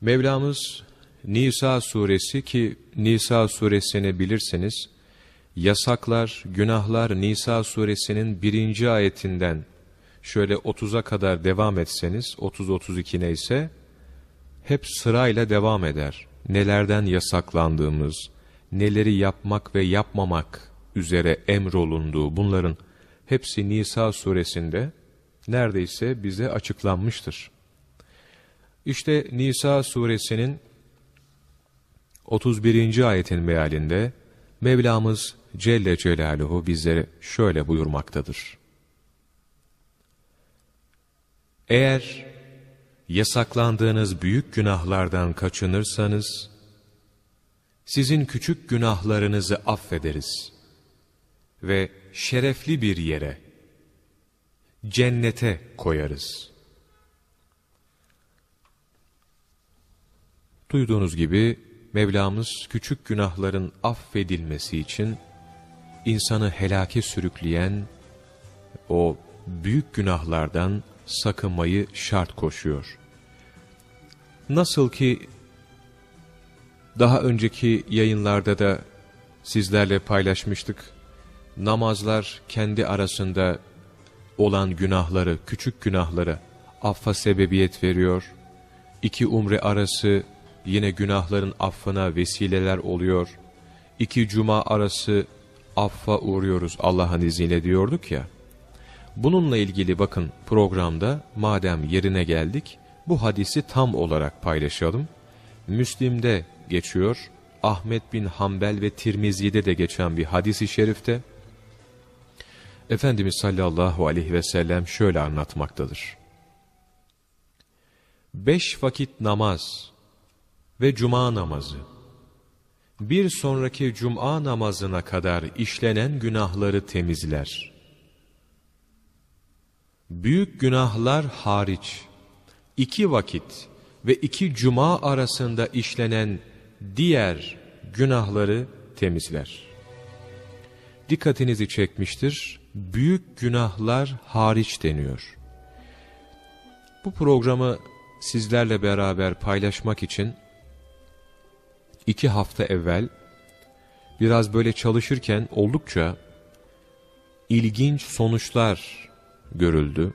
Mevlamız Nisa suresi ki Nisa suresini bilirseniz yasaklar, günahlar Nisa suresinin birinci ayetinden şöyle 30'a kadar devam etseniz 30-32 neyse hep sırayla devam eder. Nelerden yasaklandığımız, neleri yapmak ve yapmamak üzere emrolunduğu bunların hepsi Nisa suresinde neredeyse bize açıklanmıştır. İşte Nisa suresinin 31. ayetin mealinde Mevlamız Celle Celaluhu bizlere şöyle buyurmaktadır. Eğer yasaklandığınız büyük günahlardan kaçınırsanız, sizin küçük günahlarınızı affederiz ve şerefli bir yere, cennete koyarız. Duyduğunuz gibi Mevlamız küçük günahların affedilmesi için insanı helake sürükleyen o büyük günahlardan sakınmayı şart koşuyor. Nasıl ki daha önceki yayınlarda da sizlerle paylaşmıştık. Namazlar kendi arasında olan günahları, küçük günahları affa sebebiyet veriyor. İki umre arası yine günahların affına vesileler oluyor. İki cuma arası affa uğruyoruz Allah'ın izniyle diyorduk ya. Bununla ilgili bakın programda madem yerine geldik bu hadisi tam olarak paylaşalım. Müslim'de geçiyor, Ahmet bin Hanbel ve Tirmizi'de de geçen bir hadisi şerifte. Efendimiz sallallahu aleyhi ve sellem şöyle anlatmaktadır. Beş vakit namaz ve cuma namazı, bir sonraki cuma namazına kadar işlenen günahları temizler. Büyük günahlar hariç, iki vakit ve iki cuma arasında işlenen diğer günahları temizler. Dikkatinizi çekmiştir, büyük günahlar hariç deniyor. Bu programı sizlerle beraber paylaşmak için iki hafta evvel biraz böyle çalışırken oldukça ilginç sonuçlar görüldü.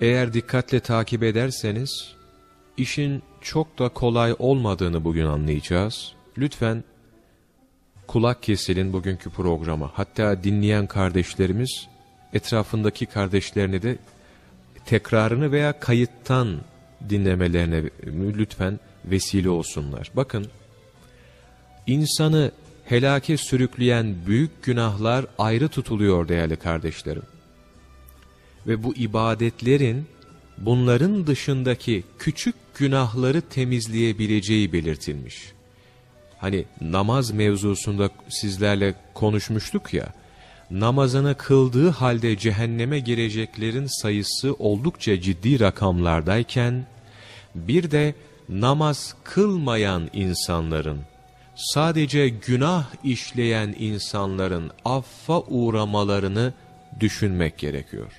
Eğer dikkatle takip ederseniz işin çok da kolay olmadığını bugün anlayacağız. Lütfen kulak kesilin bugünkü programa. Hatta dinleyen kardeşlerimiz etrafındaki kardeşlerini de tekrarını veya kayıttan dinlemelerine lütfen vesile olsunlar. Bakın, insanı helake sürükleyen büyük günahlar ayrı tutuluyor değerli kardeşlerim. Ve bu ibadetlerin bunların dışındaki küçük günahları temizleyebileceği belirtilmiş. Hani namaz mevzusunda sizlerle konuşmuştuk ya, namazını kıldığı halde cehenneme gireceklerin sayısı oldukça ciddi rakamlardayken, bir de namaz kılmayan insanların, sadece günah işleyen insanların affa uğramalarını düşünmek gerekiyor.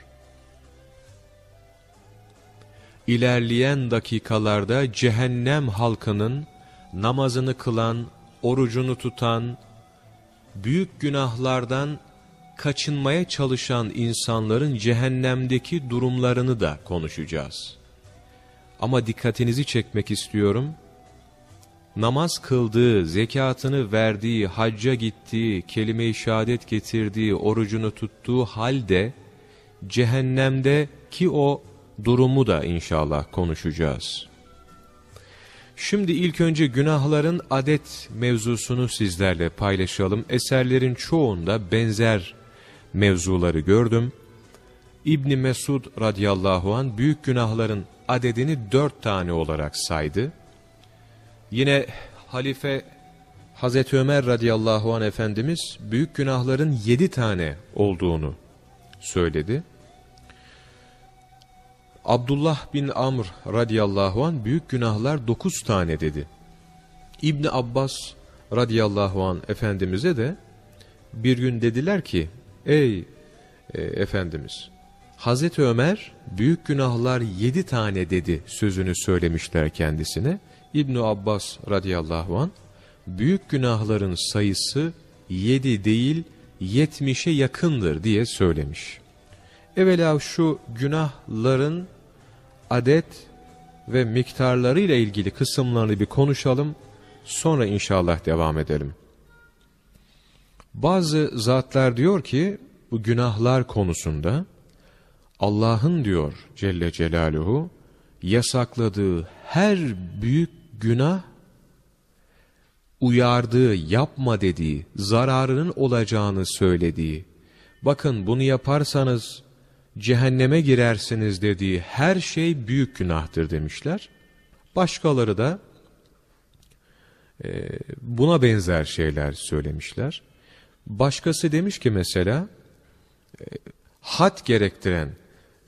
İlerleyen dakikalarda cehennem halkının namazını kılan, orucunu tutan, büyük günahlardan kaçınmaya çalışan insanların cehennemdeki durumlarını da konuşacağız. Ama dikkatinizi çekmek istiyorum. Namaz kıldığı, zekatını verdiği, hacca gittiği, kelime-i şehadet getirdiği, orucunu tuttuğu halde cehennemde ki o durumu da inşallah konuşacağız. Şimdi ilk önce günahların adet mevzusunu sizlerle paylaşalım. Eserlerin çoğunda benzer mevzuları gördüm. İbni Mesud radıyallahu an büyük günahların adedini dört tane olarak saydı. Yine halife Hazreti Ömer radıyallahu an Efendimiz büyük günahların yedi tane olduğunu söyledi. Abdullah bin Amr radıyallahu an büyük günahlar dokuz tane dedi. İbni Abbas radıyallahu an Efendimiz'e de bir gün dediler ki ey e, Efendimiz Hazreti Ömer büyük günahlar yedi tane dedi sözünü söylemişler kendisine. ibn Abbas radıyallahu an büyük günahların sayısı yedi değil yetmişe yakındır diye söylemiş. Evvela şu günahların adet ve miktarları ile ilgili kısımlarını bir konuşalım. Sonra inşallah devam edelim. Bazı zatlar diyor ki bu günahlar konusunda Allah'ın diyor Celle Celaluhu yasakladığı her büyük günah uyardığı, yapma dediği, zararının olacağını söylediği, bakın bunu yaparsanız cehenneme girersiniz dediği her şey büyük günahtır demişler. Başkaları da e, buna benzer şeyler söylemişler. Başkası demiş ki mesela, e, had gerektiren,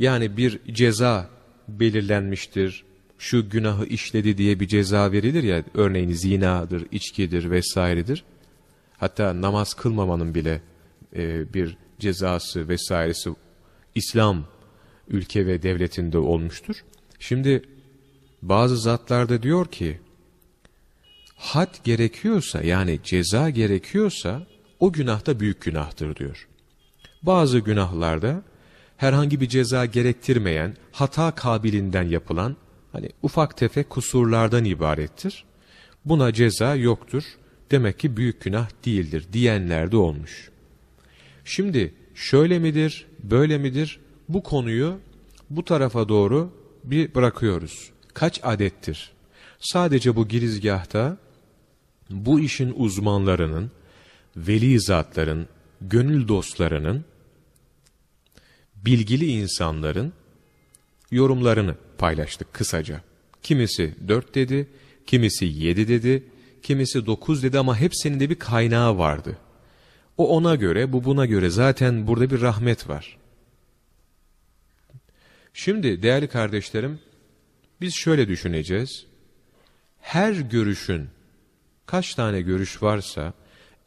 yani bir ceza belirlenmiştir, şu günahı işledi diye bir ceza verilir ya, örneğin zinadır, içkidir vesairedir. Hatta namaz kılmamanın bile e, bir cezası vesairesi İslam ülke ve devletinde olmuştur. Şimdi bazı zatlarda diyor ki, had gerekiyorsa yani ceza gerekiyorsa o günah da büyük günahtır diyor. Bazı günahlarda herhangi bir ceza gerektirmeyen, hata kabilinden yapılan, hani ufak tefek kusurlardan ibarettir. Buna ceza yoktur. Demek ki büyük günah değildir diyenler de olmuş. Şimdi şöyle midir, böyle midir? Bu konuyu bu tarafa doğru bir bırakıyoruz. Kaç adettir? Sadece bu girizgahta bu işin uzmanlarının, veli zatların, gönül dostlarının bilgili insanların yorumlarını paylaştık kısaca. Kimisi dört dedi, kimisi yedi dedi, kimisi dokuz dedi ama hepsinin de bir kaynağı vardı. O ona göre, bu buna göre zaten burada bir rahmet var. Şimdi değerli kardeşlerim, biz şöyle düşüneceğiz. Her görüşün, kaç tane görüş varsa,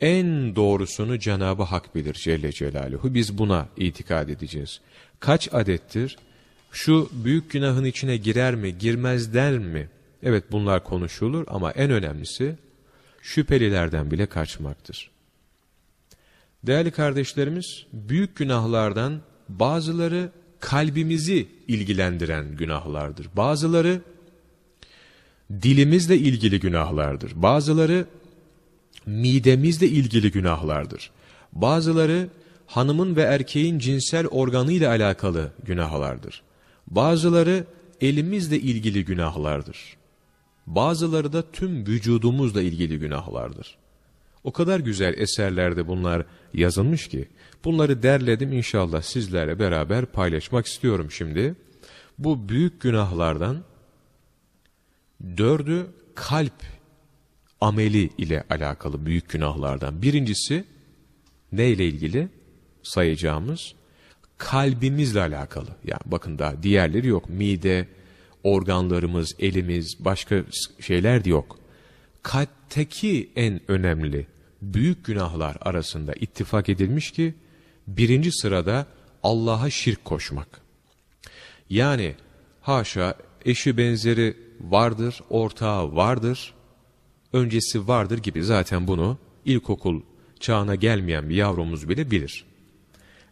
en doğrusunu Cenab-ı Hak bilir Celle Celaluhu. Biz buna itikad edeceğiz. Kaç adettir? Şu büyük günahın içine girer mi, girmez der mi? Evet bunlar konuşulur ama en önemlisi şüphelilerden bile kaçmaktır. Değerli kardeşlerimiz, büyük günahlardan bazıları kalbimizi ilgilendiren günahlardır. Bazıları dilimizle ilgili günahlardır. Bazıları midemizle ilgili günahlardır. Bazıları hanımın ve erkeğin cinsel organıyla alakalı günahlardır. Bazıları elimizle ilgili günahlardır. Bazıları da tüm vücudumuzla ilgili günahlardır. O kadar güzel eserlerde bunlar yazılmış ki, bunları derledim inşallah sizlerle beraber paylaşmak istiyorum şimdi. Bu büyük günahlardan dördü kalp ameli ile alakalı büyük günahlardan. Birincisi ne ile ilgili sayacağımız? Kalbimizle alakalı. Yani bakın daha diğerleri yok. Mide, organlarımız, elimiz, başka şeyler de yok. Kalpteki en önemli büyük günahlar arasında ittifak edilmiş ki birinci sırada Allah'a şirk koşmak. Yani haşa eşi benzeri vardır, ortağı vardır öncesi vardır gibi zaten bunu ilkokul çağına gelmeyen bir yavrumuz bile bilir.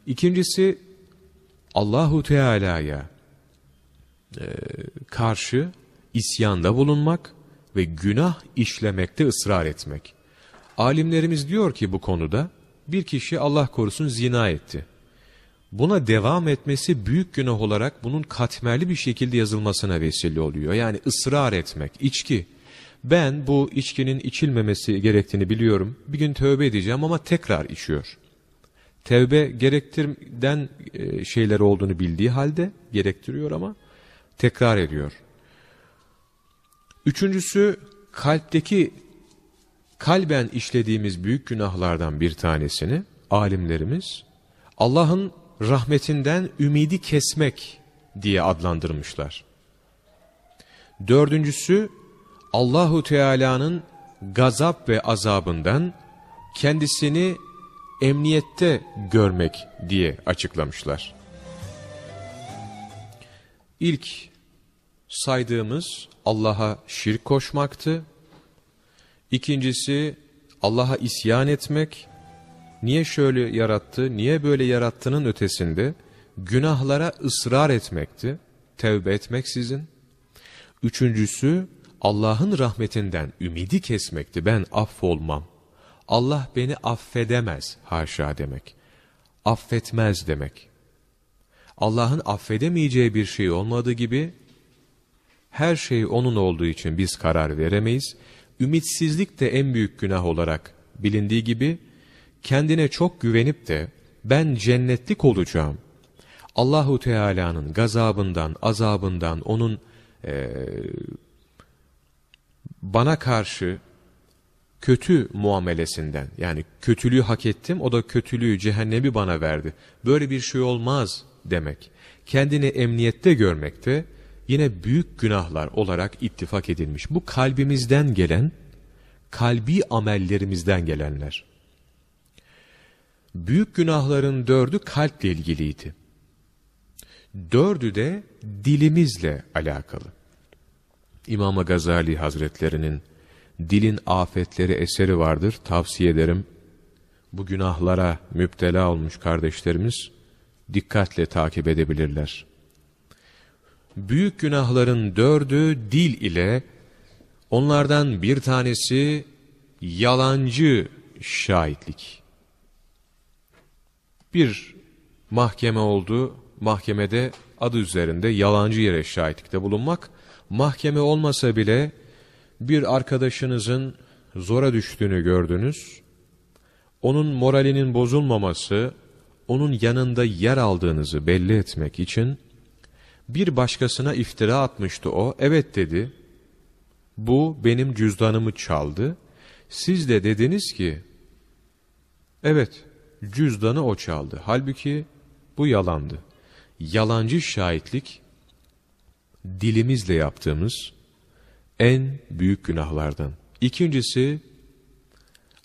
İkincisi Allahu Teala'ya e, karşı isyanda bulunmak ve günah işlemekte ısrar etmek. Alimlerimiz diyor ki bu konuda bir kişi Allah korusun zina etti. Buna devam etmesi büyük günah olarak bunun katmerli bir şekilde yazılmasına vesile oluyor. Yani ısrar etmek, içki. Ben bu içkinin içilmemesi gerektiğini biliyorum. Bir gün tövbe edeceğim ama tekrar içiyor. Tevbe gerektirden e, şeyler olduğunu bildiği halde gerektiriyor ama tekrar ediyor. Üçüncüsü kalpteki kalben işlediğimiz büyük günahlardan bir tanesini alimlerimiz Allah'ın rahmetinden ümidi kesmek diye adlandırmışlar. Dördüncüsü Allahu Teala'nın gazap ve azabından kendisini emniyette görmek diye açıklamışlar. İlk saydığımız Allah'a şirk koşmaktı. İkincisi Allah'a isyan etmek. Niye şöyle yarattı, niye böyle yarattığının ötesinde günahlara ısrar etmekti. Tevbe etmeksizin. Üçüncüsü Allah'ın rahmetinden ümidi kesmekti. Ben affolmam. Allah beni affedemez haşa demek. Affetmez demek. Allah'ın affedemeyeceği bir şey olmadığı gibi her şey onun olduğu için biz karar veremeyiz. Ümitsizlik de en büyük günah olarak bilindiği gibi kendine çok güvenip de ben cennetlik olacağım. Allahu Teala'nın gazabından, azabından, onun e, bana karşı kötü muamelesinden yani kötülüğü hak ettim o da kötülüğü cehennemi bana verdi. Böyle bir şey olmaz demek. Kendini emniyette görmekte yine büyük günahlar olarak ittifak edilmiş. Bu kalbimizden gelen, kalbi amellerimizden gelenler. Büyük günahların dördü kalple ilgiliydi. Dördü de dilimizle alakalı. İmam Gazali Hazretlerinin Dilin Afetleri eseri vardır. Tavsiye ederim. Bu günahlara müptela olmuş kardeşlerimiz dikkatle takip edebilirler. Büyük günahların dördü dil ile, onlardan bir tanesi yalancı şahitlik. Bir mahkeme oldu, mahkemede adı üzerinde yalancı yere şahitlikte bulunmak, mahkeme olmasa bile bir arkadaşınızın zora düştüğünü gördünüz, onun moralinin bozulmaması, onun yanında yer aldığınızı belli etmek için bir başkasına iftira atmıştı o. Evet dedi. Bu benim cüzdanımı çaldı. Siz de dediniz ki evet cüzdanı o çaldı. Halbuki bu yalandı. Yalancı şahitlik dilimizle yaptığımız en büyük günahlardan. İkincisi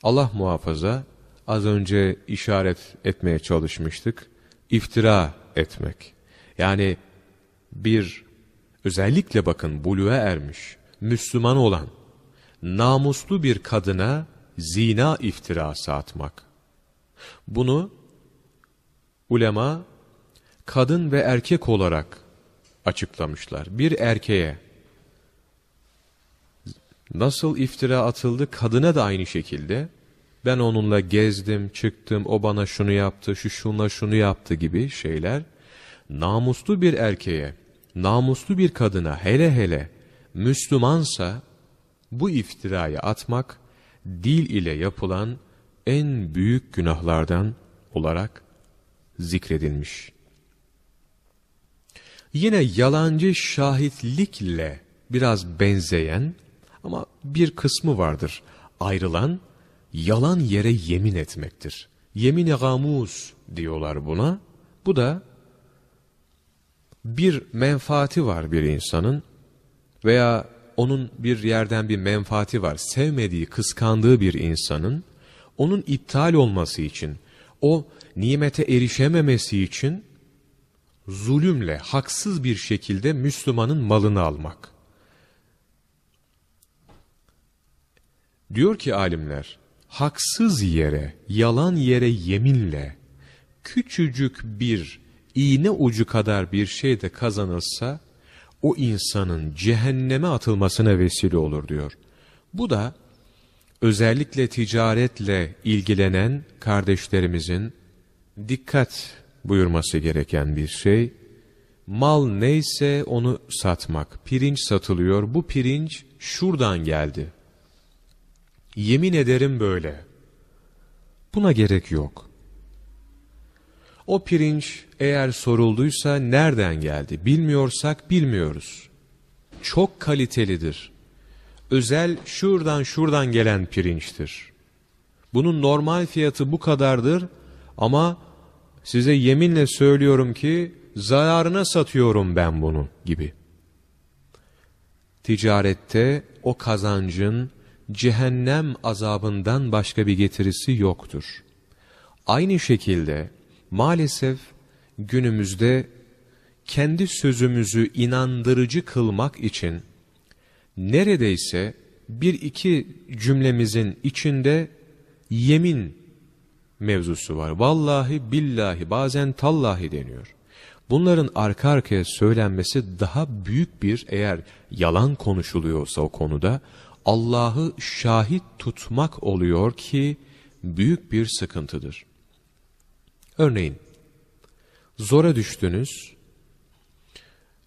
Allah muhafaza az önce işaret etmeye çalışmıştık. İftira etmek. Yani bir özellikle bakın buluğa ermiş, Müslüman olan, namuslu bir kadına zina iftirası atmak. Bunu ulema kadın ve erkek olarak açıklamışlar. Bir erkeğe nasıl iftira atıldı kadına da aynı şekilde ben onunla gezdim, çıktım, o bana şunu yaptı, şu şunla şunu yaptı gibi şeyler namuslu bir erkeğe, namuslu bir kadına hele hele Müslümansa bu iftirayı atmak dil ile yapılan en büyük günahlardan olarak zikredilmiş. Yine yalancı şahitlikle biraz benzeyen ama bir kısmı vardır ayrılan yalan yere yemin etmektir. Yemin-i gamuz diyorlar buna. Bu da bir menfaati var bir insanın veya onun bir yerden bir menfaati var, sevmediği, kıskandığı bir insanın, onun iptal olması için, o nimete erişememesi için, zulümle, haksız bir şekilde Müslümanın malını almak. Diyor ki alimler, haksız yere, yalan yere yeminle, küçücük bir iğne ucu kadar bir şey de kazanılsa, o insanın cehenneme atılmasına vesile olur diyor. Bu da özellikle ticaretle ilgilenen kardeşlerimizin dikkat buyurması gereken bir şey. Mal neyse onu satmak. Pirinç satılıyor. Bu pirinç şuradan geldi. Yemin ederim böyle. Buna gerek yok. O pirinç eğer sorulduysa nereden geldi? Bilmiyorsak bilmiyoruz. Çok kalitelidir. Özel şuradan şuradan gelen pirinçtir. Bunun normal fiyatı bu kadardır ama size yeminle söylüyorum ki zararına satıyorum ben bunu gibi. Ticarette o kazancın cehennem azabından başka bir getirisi yoktur. Aynı şekilde maalesef günümüzde kendi sözümüzü inandırıcı kılmak için neredeyse bir iki cümlemizin içinde yemin mevzusu var. Vallahi billahi bazen tallahi deniyor. Bunların arka arkaya söylenmesi daha büyük bir eğer yalan konuşuluyorsa o konuda Allah'ı şahit tutmak oluyor ki büyük bir sıkıntıdır. Örneğin zora düştünüz,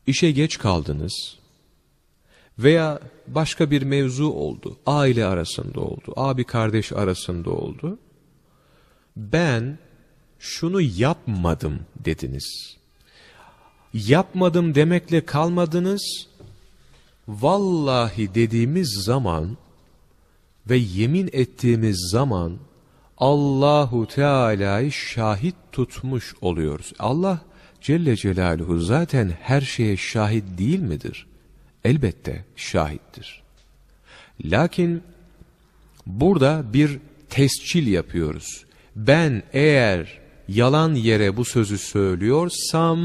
işe geç kaldınız veya başka bir mevzu oldu, aile arasında oldu, abi kardeş arasında oldu. Ben şunu yapmadım dediniz. Yapmadım demekle kalmadınız. Vallahi dediğimiz zaman ve yemin ettiğimiz zaman Allahu Teala'yı şahit tutmuş oluyoruz. Allah Celle Celaluhu zaten her şeye şahit değil midir? Elbette şahittir. Lakin burada bir tescil yapıyoruz. Ben eğer yalan yere bu sözü söylüyorsam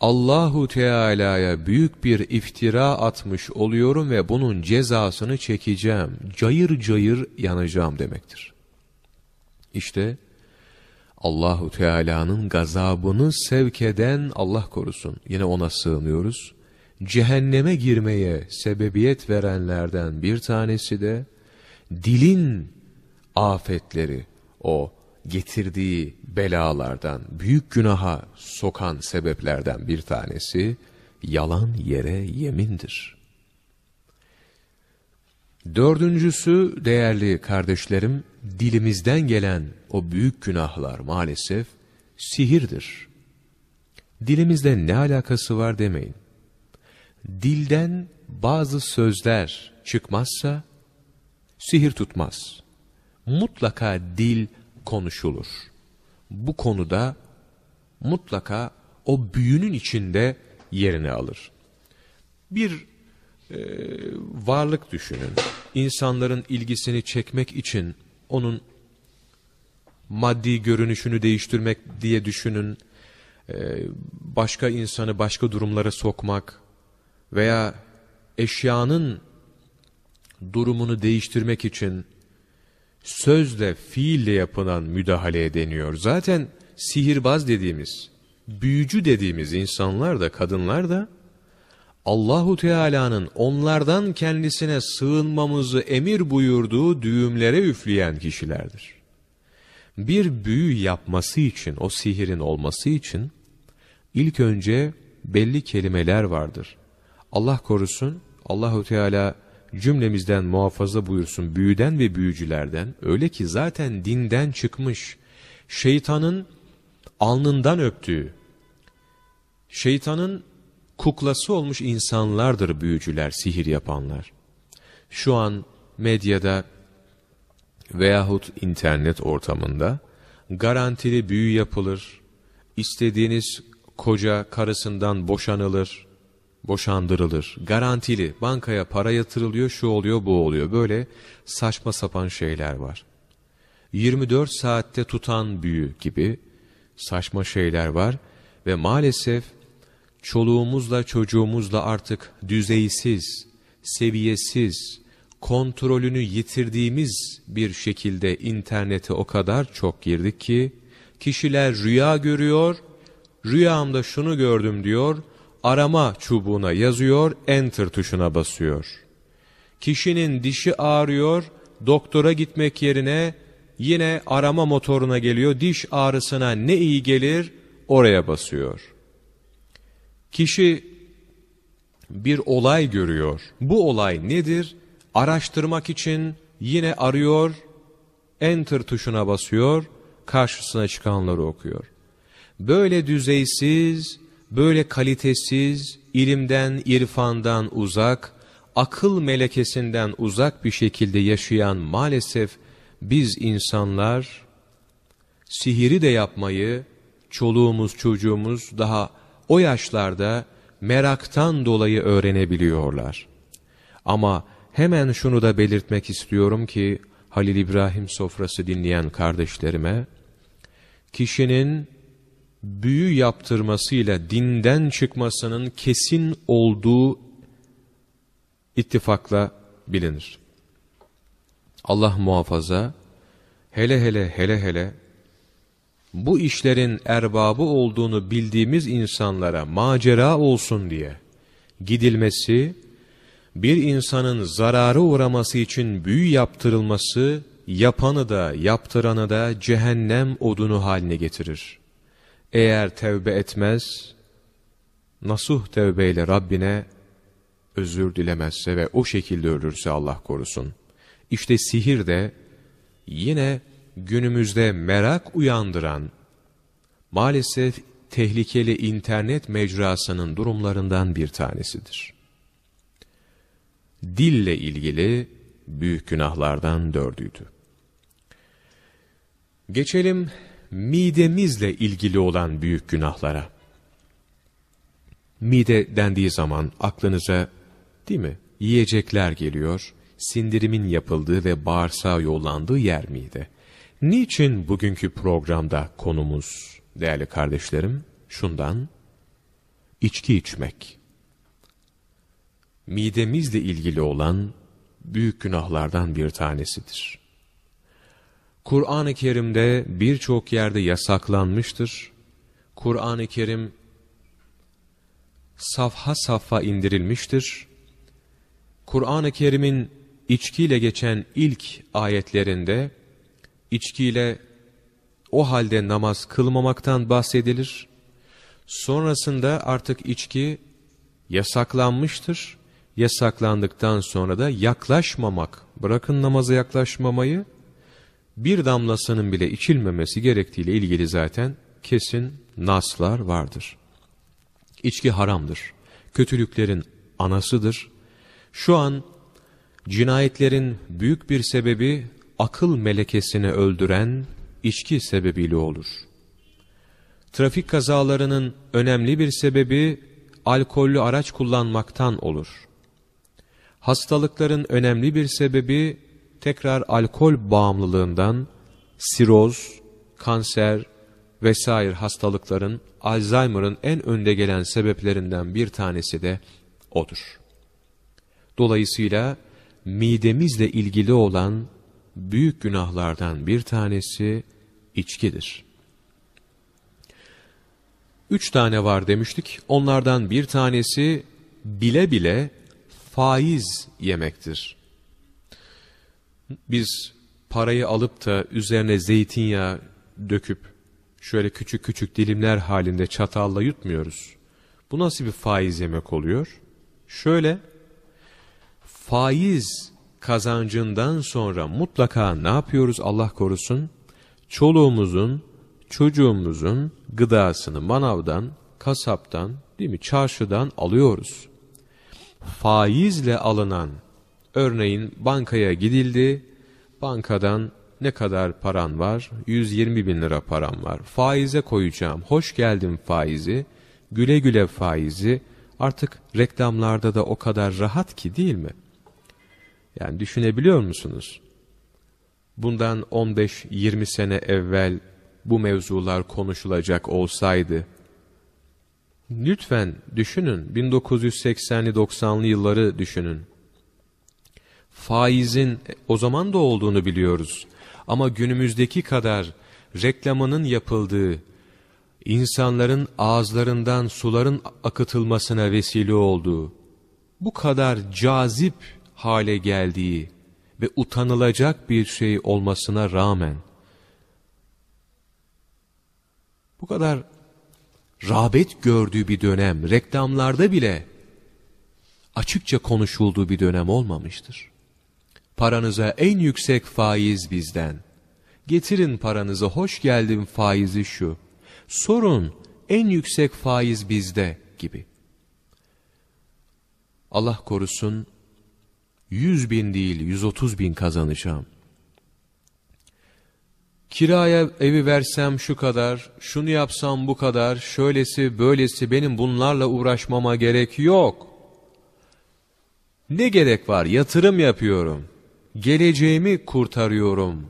Allahu Teala'ya büyük bir iftira atmış oluyorum ve bunun cezasını çekeceğim. Cayır cayır yanacağım demektir. İşte Allahu Teala'nın gazabını sevk eden Allah korusun. Yine ona sığınıyoruz. Cehenneme girmeye sebebiyet verenlerden bir tanesi de dilin afetleri, o getirdiği belalardan, büyük günaha sokan sebeplerden bir tanesi yalan yere yemindir. Dördüncüsü değerli kardeşlerim, dilimizden gelen o büyük günahlar maalesef sihirdir. Dilimizde ne alakası var demeyin. Dilden bazı sözler çıkmazsa sihir tutmaz. Mutlaka dil konuşulur. Bu konuda mutlaka o büyünün içinde yerini alır. Bir e, varlık düşünün. İnsanların ilgisini çekmek için onun maddi görünüşünü değiştirmek diye düşünün. E, başka insanı başka durumlara sokmak veya eşyanın durumunu değiştirmek için sözle, fiille yapılan müdahale deniyor. Zaten sihirbaz dediğimiz, büyücü dediğimiz insanlar da, kadınlar da Allahu Teala'nın onlardan kendisine sığınmamızı emir buyurduğu düğümlere üfleyen kişilerdir. Bir büyü yapması için, o sihirin olması için ilk önce belli kelimeler vardır. Allah korusun, Allahu Teala cümlemizden muhafaza buyursun büyüden ve büyücülerden. Öyle ki zaten dinden çıkmış, şeytanın alnından öptüğü, şeytanın kuklası olmuş insanlardır büyücüler, sihir yapanlar. Şu an medyada veyahut internet ortamında garantili büyü yapılır, istediğiniz koca karısından boşanılır, boşandırılır. Garantili bankaya para yatırılıyor şu oluyor bu oluyor. Böyle saçma sapan şeyler var. 24 saatte tutan büyü gibi saçma şeyler var ve maalesef çoluğumuzla çocuğumuzla artık düzeysiz, seviyesiz, kontrolünü yitirdiğimiz bir şekilde internete o kadar çok girdik ki kişiler rüya görüyor, rüyamda şunu gördüm diyor, arama çubuğuna yazıyor, enter tuşuna basıyor. Kişinin dişi ağrıyor, doktora gitmek yerine yine arama motoruna geliyor, diş ağrısına ne iyi gelir oraya basıyor. Kişi bir olay görüyor. Bu olay nedir? Araştırmak için yine arıyor, enter tuşuna basıyor, karşısına çıkanları okuyor. Böyle düzeysiz, böyle kalitesiz, ilimden, irfandan uzak, akıl melekesinden uzak bir şekilde yaşayan maalesef biz insanlar, sihiri de yapmayı, çoluğumuz çocuğumuz daha o yaşlarda meraktan dolayı öğrenebiliyorlar. Ama hemen şunu da belirtmek istiyorum ki, Halil İbrahim sofrası dinleyen kardeşlerime, kişinin büyü yaptırmasıyla dinden çıkmasının kesin olduğu ittifakla bilinir. Allah muhafaza, hele hele hele hele bu işlerin erbabı olduğunu bildiğimiz insanlara macera olsun diye gidilmesi, bir insanın zararı uğraması için büyü yaptırılması, yapanı da yaptıranı da cehennem odunu haline getirir. Eğer tevbe etmez, nasuh tevbeyle Rabbine özür dilemezse ve o şekilde ölürse Allah korusun. İşte sihir de yine günümüzde merak uyandıran, maalesef tehlikeli internet mecrasının durumlarından bir tanesidir. Dille ilgili büyük günahlardan dördüydü. Geçelim midemizle ilgili olan büyük günahlara. Mide dendiği zaman aklınıza değil mi yiyecekler geliyor, sindirimin yapıldığı ve bağırsağa yollandığı yer miydi? Niçin bugünkü programda konumuz değerli kardeşlerim? Şundan, içki içmek. Midemizle ilgili olan büyük günahlardan bir tanesidir. Kur'an-ı Kerim'de birçok yerde yasaklanmıştır. Kur'an-ı Kerim safha safha indirilmiştir. Kur'an-ı Kerim'in içkiyle geçen ilk ayetlerinde içkiyle o halde namaz kılmamaktan bahsedilir. Sonrasında artık içki yasaklanmıştır. Yasaklandıktan sonra da yaklaşmamak, bırakın namaza yaklaşmamayı, bir damlasının bile içilmemesi gerektiğiyle ilgili zaten kesin naslar vardır. İçki haramdır. Kötülüklerin anasıdır. Şu an cinayetlerin büyük bir sebebi akıl melekesini öldüren içki sebebiyle olur. Trafik kazalarının önemli bir sebebi alkollü araç kullanmaktan olur. Hastalıkların önemli bir sebebi tekrar alkol bağımlılığından siroz, kanser vesaire hastalıkların Alzheimer'ın en önde gelen sebeplerinden bir tanesi de odur. Dolayısıyla midemizle ilgili olan büyük günahlardan bir tanesi içkidir. Üç tane var demiştik. Onlardan bir tanesi bile bile faiz yemektir. Biz parayı alıp da üzerine zeytinyağı döküp şöyle küçük küçük dilimler halinde çatalla yutmuyoruz. Bu nasıl bir faiz yemek oluyor? Şöyle faiz kazancından sonra mutlaka ne yapıyoruz Allah korusun? Çoluğumuzun, çocuğumuzun gıdasını manavdan, kasaptan, değil mi, çarşıdan alıyoruz. Faizle alınan, örneğin bankaya gidildi, bankadan ne kadar paran var? 120 bin lira param var. Faize koyacağım. Hoş geldin faizi. Güle güle faizi. Artık reklamlarda da o kadar rahat ki değil mi? Yani düşünebiliyor musunuz? Bundan 15-20 sene evvel bu mevzular konuşulacak olsaydı, lütfen düşünün 1980'li 90'lı yılları düşünün. Faizin o zaman da olduğunu biliyoruz. Ama günümüzdeki kadar reklamının yapıldığı, insanların ağızlarından suların akıtılmasına vesile olduğu, bu kadar cazip hale geldiği ve utanılacak bir şey olmasına rağmen bu kadar rağbet gördüğü bir dönem, reklamlarda bile açıkça konuşulduğu bir dönem olmamıştır. Paranıza en yüksek faiz bizden. Getirin paranızı, hoş geldin faizi şu. Sorun, en yüksek faiz bizde gibi. Allah korusun, 100 bin değil 130 bin kazanacağım. Kiraya evi versem şu kadar, şunu yapsam bu kadar, şöylesi böylesi benim bunlarla uğraşmama gerek yok. Ne gerek var? Yatırım yapıyorum. Geleceğimi kurtarıyorum.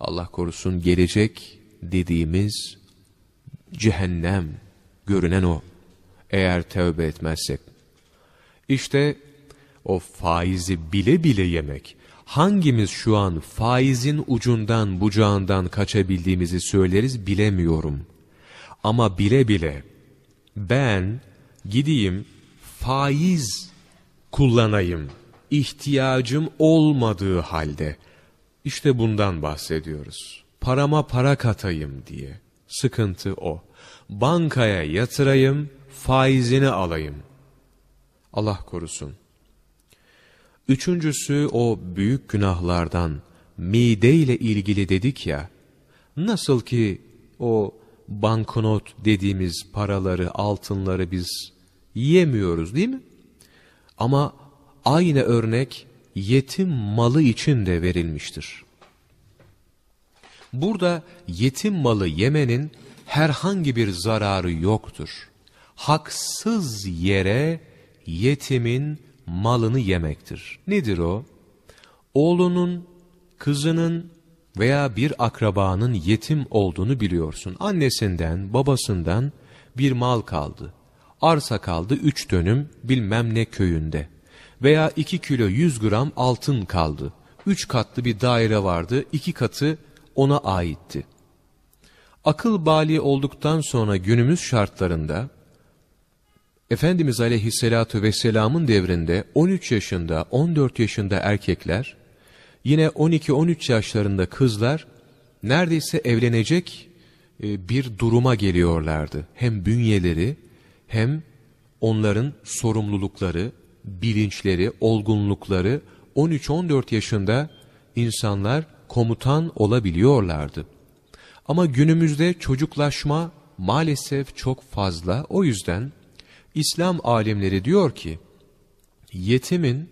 Allah korusun gelecek dediğimiz cehennem görünen o. Eğer tövbe etmezsek. İşte o faizi bile bile yemek. Hangimiz şu an faizin ucundan bucağından kaçabildiğimizi söyleriz bilemiyorum. Ama bile bile ben gideyim faiz kullanayım ihtiyacım olmadığı halde işte bundan bahsediyoruz. Parama para katayım diye. Sıkıntı o. Bankaya yatırayım, faizini alayım. Allah korusun. Üçüncüsü o büyük günahlardan mide ile ilgili dedik ya. Nasıl ki o banknot dediğimiz paraları, altınları biz yiyemiyoruz değil mi? Ama aynı örnek yetim malı için de verilmiştir. Burada yetim malı yemenin herhangi bir zararı yoktur. Haksız yere yetimin malını yemektir. Nedir o? Oğlunun, kızının veya bir akrabanın yetim olduğunu biliyorsun. Annesinden, babasından bir mal kaldı. Arsa kaldı üç dönüm bilmem ne köyünde. Veya iki kilo yüz gram altın kaldı. Üç katlı bir daire vardı, iki katı ona aitti. Akıl bali olduktan sonra günümüz şartlarında Efendimiz Aleyhisselatü Vesselam'ın devrinde 13 yaşında, 14 yaşında erkekler, yine 12-13 yaşlarında kızlar neredeyse evlenecek e, bir duruma geliyorlardı. Hem bünyeleri hem onların sorumlulukları, bilinçleri, olgunlukları 13-14 yaşında insanlar komutan olabiliyorlardı. Ama günümüzde çocuklaşma maalesef çok fazla. O yüzden İslam alimleri diyor ki, yetimin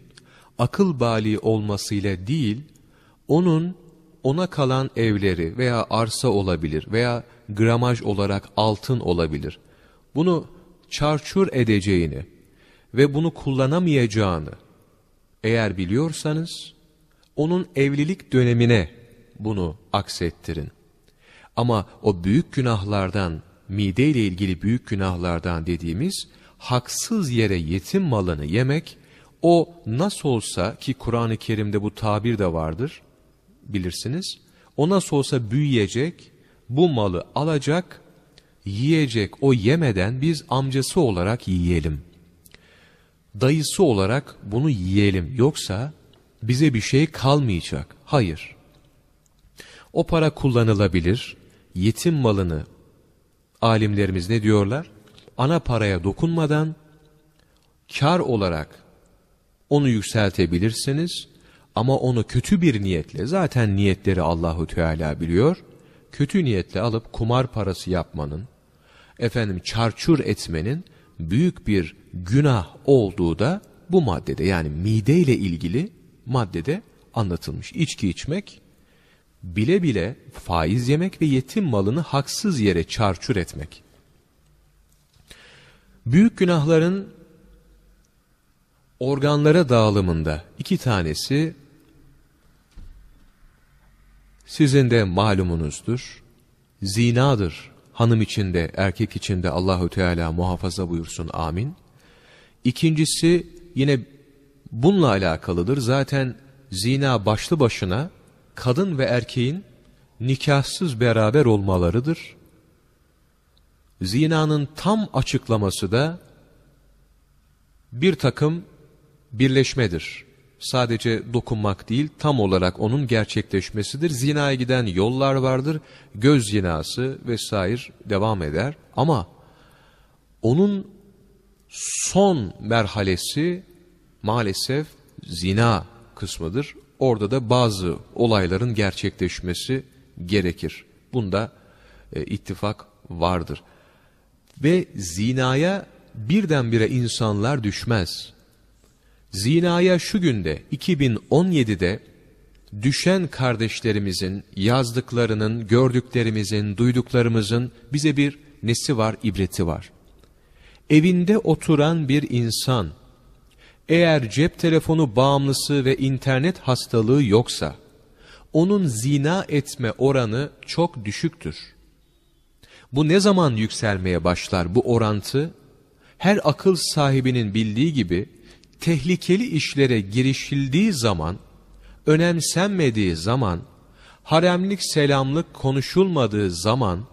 akıl bali olmasıyla değil, onun ona kalan evleri veya arsa olabilir veya gramaj olarak altın olabilir. Bunu çarçur edeceğini ve bunu kullanamayacağını eğer biliyorsanız, onun evlilik dönemine bunu aksettirin. Ama o büyük günahlardan, mide ile ilgili büyük günahlardan dediğimiz, haksız yere yetim malını yemek, o nasıl olsa ki Kur'an-ı Kerim'de bu tabir de vardır, bilirsiniz. O nasıl olsa büyüyecek, bu malı alacak, yiyecek, o yemeden biz amcası olarak yiyelim. Dayısı olarak bunu yiyelim. Yoksa bize bir şey kalmayacak. Hayır. O para kullanılabilir. Yetim malını alimlerimiz ne diyorlar? ana paraya dokunmadan kar olarak onu yükseltebilirsiniz ama onu kötü bir niyetle zaten niyetleri Allahu Teala biliyor. Kötü niyetle alıp kumar parası yapmanın efendim çarçur etmenin büyük bir günah olduğu da bu maddede yani mide ile ilgili maddede anlatılmış. İçki içmek, bile bile faiz yemek ve yetim malını haksız yere çarçur etmek. Büyük günahların organlara dağılımında iki tanesi sizin de malumunuzdur. Zinadır. Hanım içinde, erkek içinde Allahü Teala muhafaza buyursun. Amin. İkincisi yine bununla alakalıdır. Zaten zina başlı başına kadın ve erkeğin nikahsız beraber olmalarıdır. Zinanın tam açıklaması da bir takım birleşmedir. Sadece dokunmak değil, tam olarak onun gerçekleşmesidir. Zinaya giden yollar vardır, göz zinası vesaire devam eder. Ama onun son merhalesi maalesef zina kısmıdır. Orada da bazı olayların gerçekleşmesi gerekir. Bunda e, ittifak vardır. Ve zinaya birdenbire insanlar düşmez. Zinaya şu günde 2017'de düşen kardeşlerimizin yazdıklarının, gördüklerimizin, duyduklarımızın bize bir nesi var, ibreti var. Evinde oturan bir insan, eğer cep telefonu bağımlısı ve internet hastalığı yoksa, onun zina etme oranı çok düşüktür. Bu ne zaman yükselmeye başlar bu orantı? Her akıl sahibinin bildiği gibi tehlikeli işlere girişildiği zaman, önemsenmediği zaman, haremlik selamlık konuşulmadığı zaman,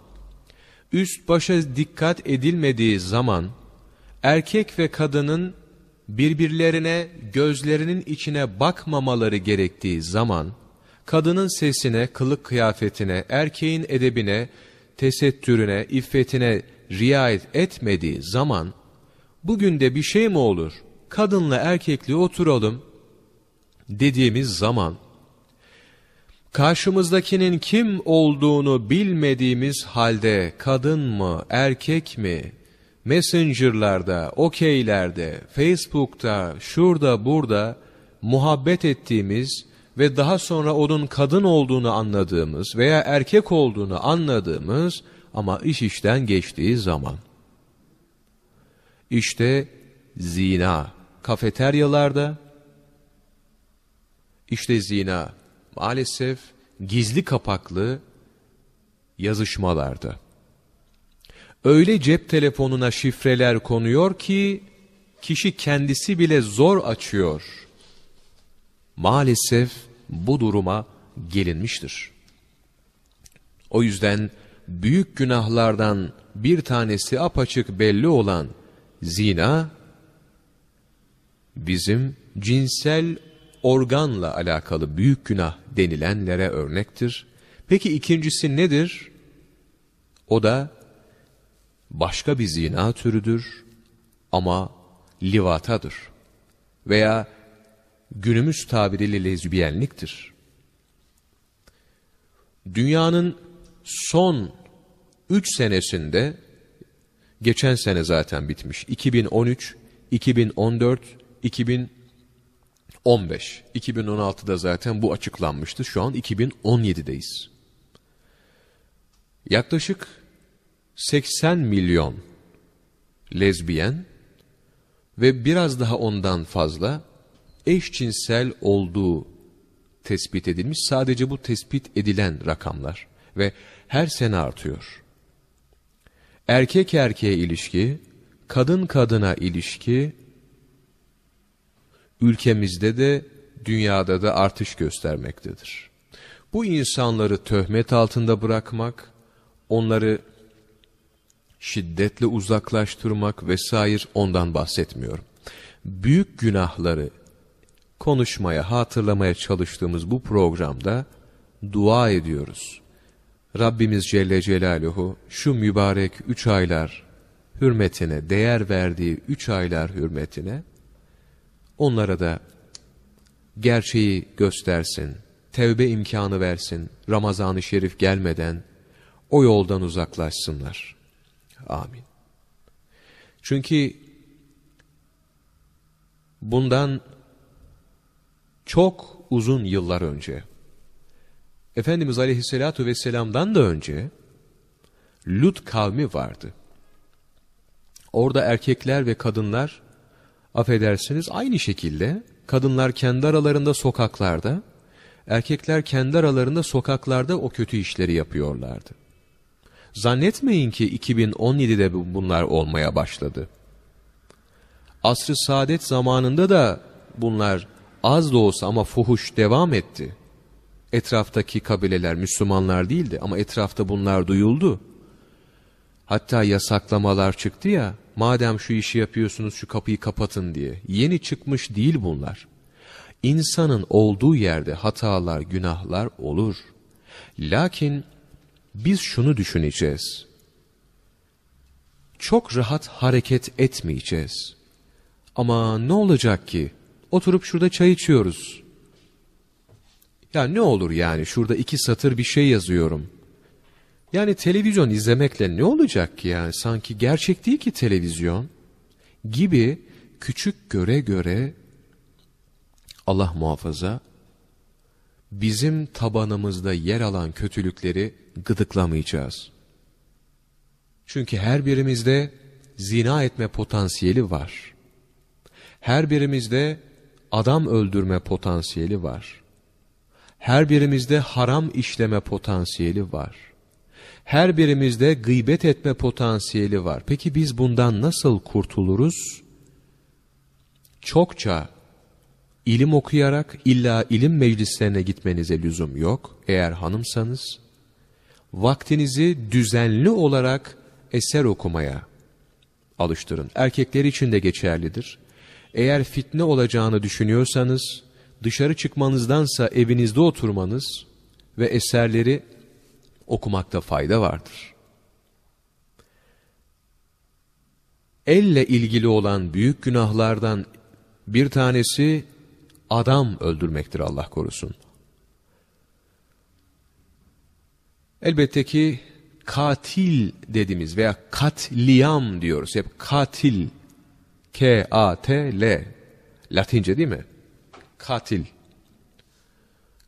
üst başa dikkat edilmediği zaman, erkek ve kadının birbirlerine gözlerinin içine bakmamaları gerektiği zaman, kadının sesine, kılık kıyafetine, erkeğin edebine, tesettürüne, iffetine riayet etmediği zaman, bugün de bir şey mi olur? Kadınla erkekli oturalım dediğimiz zaman, karşımızdakinin kim olduğunu bilmediğimiz halde kadın mı, erkek mi, Messenger'larda, okeylerde, Facebook'ta, şurada, burada muhabbet ettiğimiz ve daha sonra onun kadın olduğunu anladığımız veya erkek olduğunu anladığımız ama iş işten geçtiği zaman. İşte zina kafeteryalarda, işte zina maalesef gizli kapaklı yazışmalarda. Öyle cep telefonuna şifreler konuyor ki kişi kendisi bile zor açıyor. Maalesef bu duruma gelinmiştir. O yüzden büyük günahlardan bir tanesi apaçık belli olan zina, bizim cinsel organla alakalı büyük günah denilenlere örnektir. Peki ikincisi nedir? O da başka bir zina türüdür ama livatadır. Veya günümüz tabiriyle lezbiyenliktir. Dünyanın son 3 senesinde, geçen sene zaten bitmiş, 2013, 2014, 2015, 2016'da zaten bu açıklanmıştı, şu an 2017'deyiz. Yaklaşık 80 milyon lezbiyen ve biraz daha ondan fazla eşcinsel olduğu tespit edilmiş. Sadece bu tespit edilen rakamlar ve her sene artıyor. Erkek erkeğe ilişki, kadın kadına ilişki ülkemizde de dünyada da artış göstermektedir. Bu insanları töhmet altında bırakmak, onları şiddetle uzaklaştırmak vesaire ondan bahsetmiyorum. Büyük günahları konuşmaya, hatırlamaya çalıştığımız bu programda dua ediyoruz. Rabbimiz Celle Celaluhu şu mübarek üç aylar hürmetine, değer verdiği üç aylar hürmetine onlara da gerçeği göstersin, tevbe imkanı versin, Ramazan-ı Şerif gelmeden o yoldan uzaklaşsınlar. Amin. Çünkü bundan çok uzun yıllar önce, Efendimiz Aleyhisselatü Vesselam'dan da önce, Lut kavmi vardı. Orada erkekler ve kadınlar, affedersiniz aynı şekilde, kadınlar kendi aralarında sokaklarda, erkekler kendi aralarında sokaklarda o kötü işleri yapıyorlardı. Zannetmeyin ki 2017'de bunlar olmaya başladı. Asr-ı saadet zamanında da bunlar az da olsa ama fuhuş devam etti. Etraftaki kabileler Müslümanlar değildi ama etrafta bunlar duyuldu. Hatta yasaklamalar çıktı ya, madem şu işi yapıyorsunuz şu kapıyı kapatın diye. Yeni çıkmış değil bunlar. İnsanın olduğu yerde hatalar, günahlar olur. Lakin biz şunu düşüneceğiz. Çok rahat hareket etmeyeceğiz. Ama ne olacak ki? Oturup şurada çay içiyoruz. Ya ne olur yani şurada iki satır bir şey yazıyorum. Yani televizyon izlemekle ne olacak ki yani sanki gerçek değil ki televizyon gibi küçük göre göre Allah muhafaza bizim tabanımızda yer alan kötülükleri gıdıklamayacağız. Çünkü her birimizde zina etme potansiyeli var. Her birimizde adam öldürme potansiyeli var. Her birimizde haram işleme potansiyeli var. Her birimizde gıybet etme potansiyeli var. Peki biz bundan nasıl kurtuluruz? Çokça ilim okuyarak illa ilim meclislerine gitmenize lüzum yok. Eğer hanımsanız, vaktinizi düzenli olarak eser okumaya alıştırın. Erkekler için de geçerlidir. Eğer fitne olacağını düşünüyorsanız, dışarı çıkmanızdansa evinizde oturmanız ve eserleri okumakta fayda vardır. Elle ilgili olan büyük günahlardan bir tanesi adam öldürmektir Allah korusun. Elbette ki katil dediğimiz veya katliam diyoruz. Hep katil. K-A-T-L. Latince değil mi? Katil.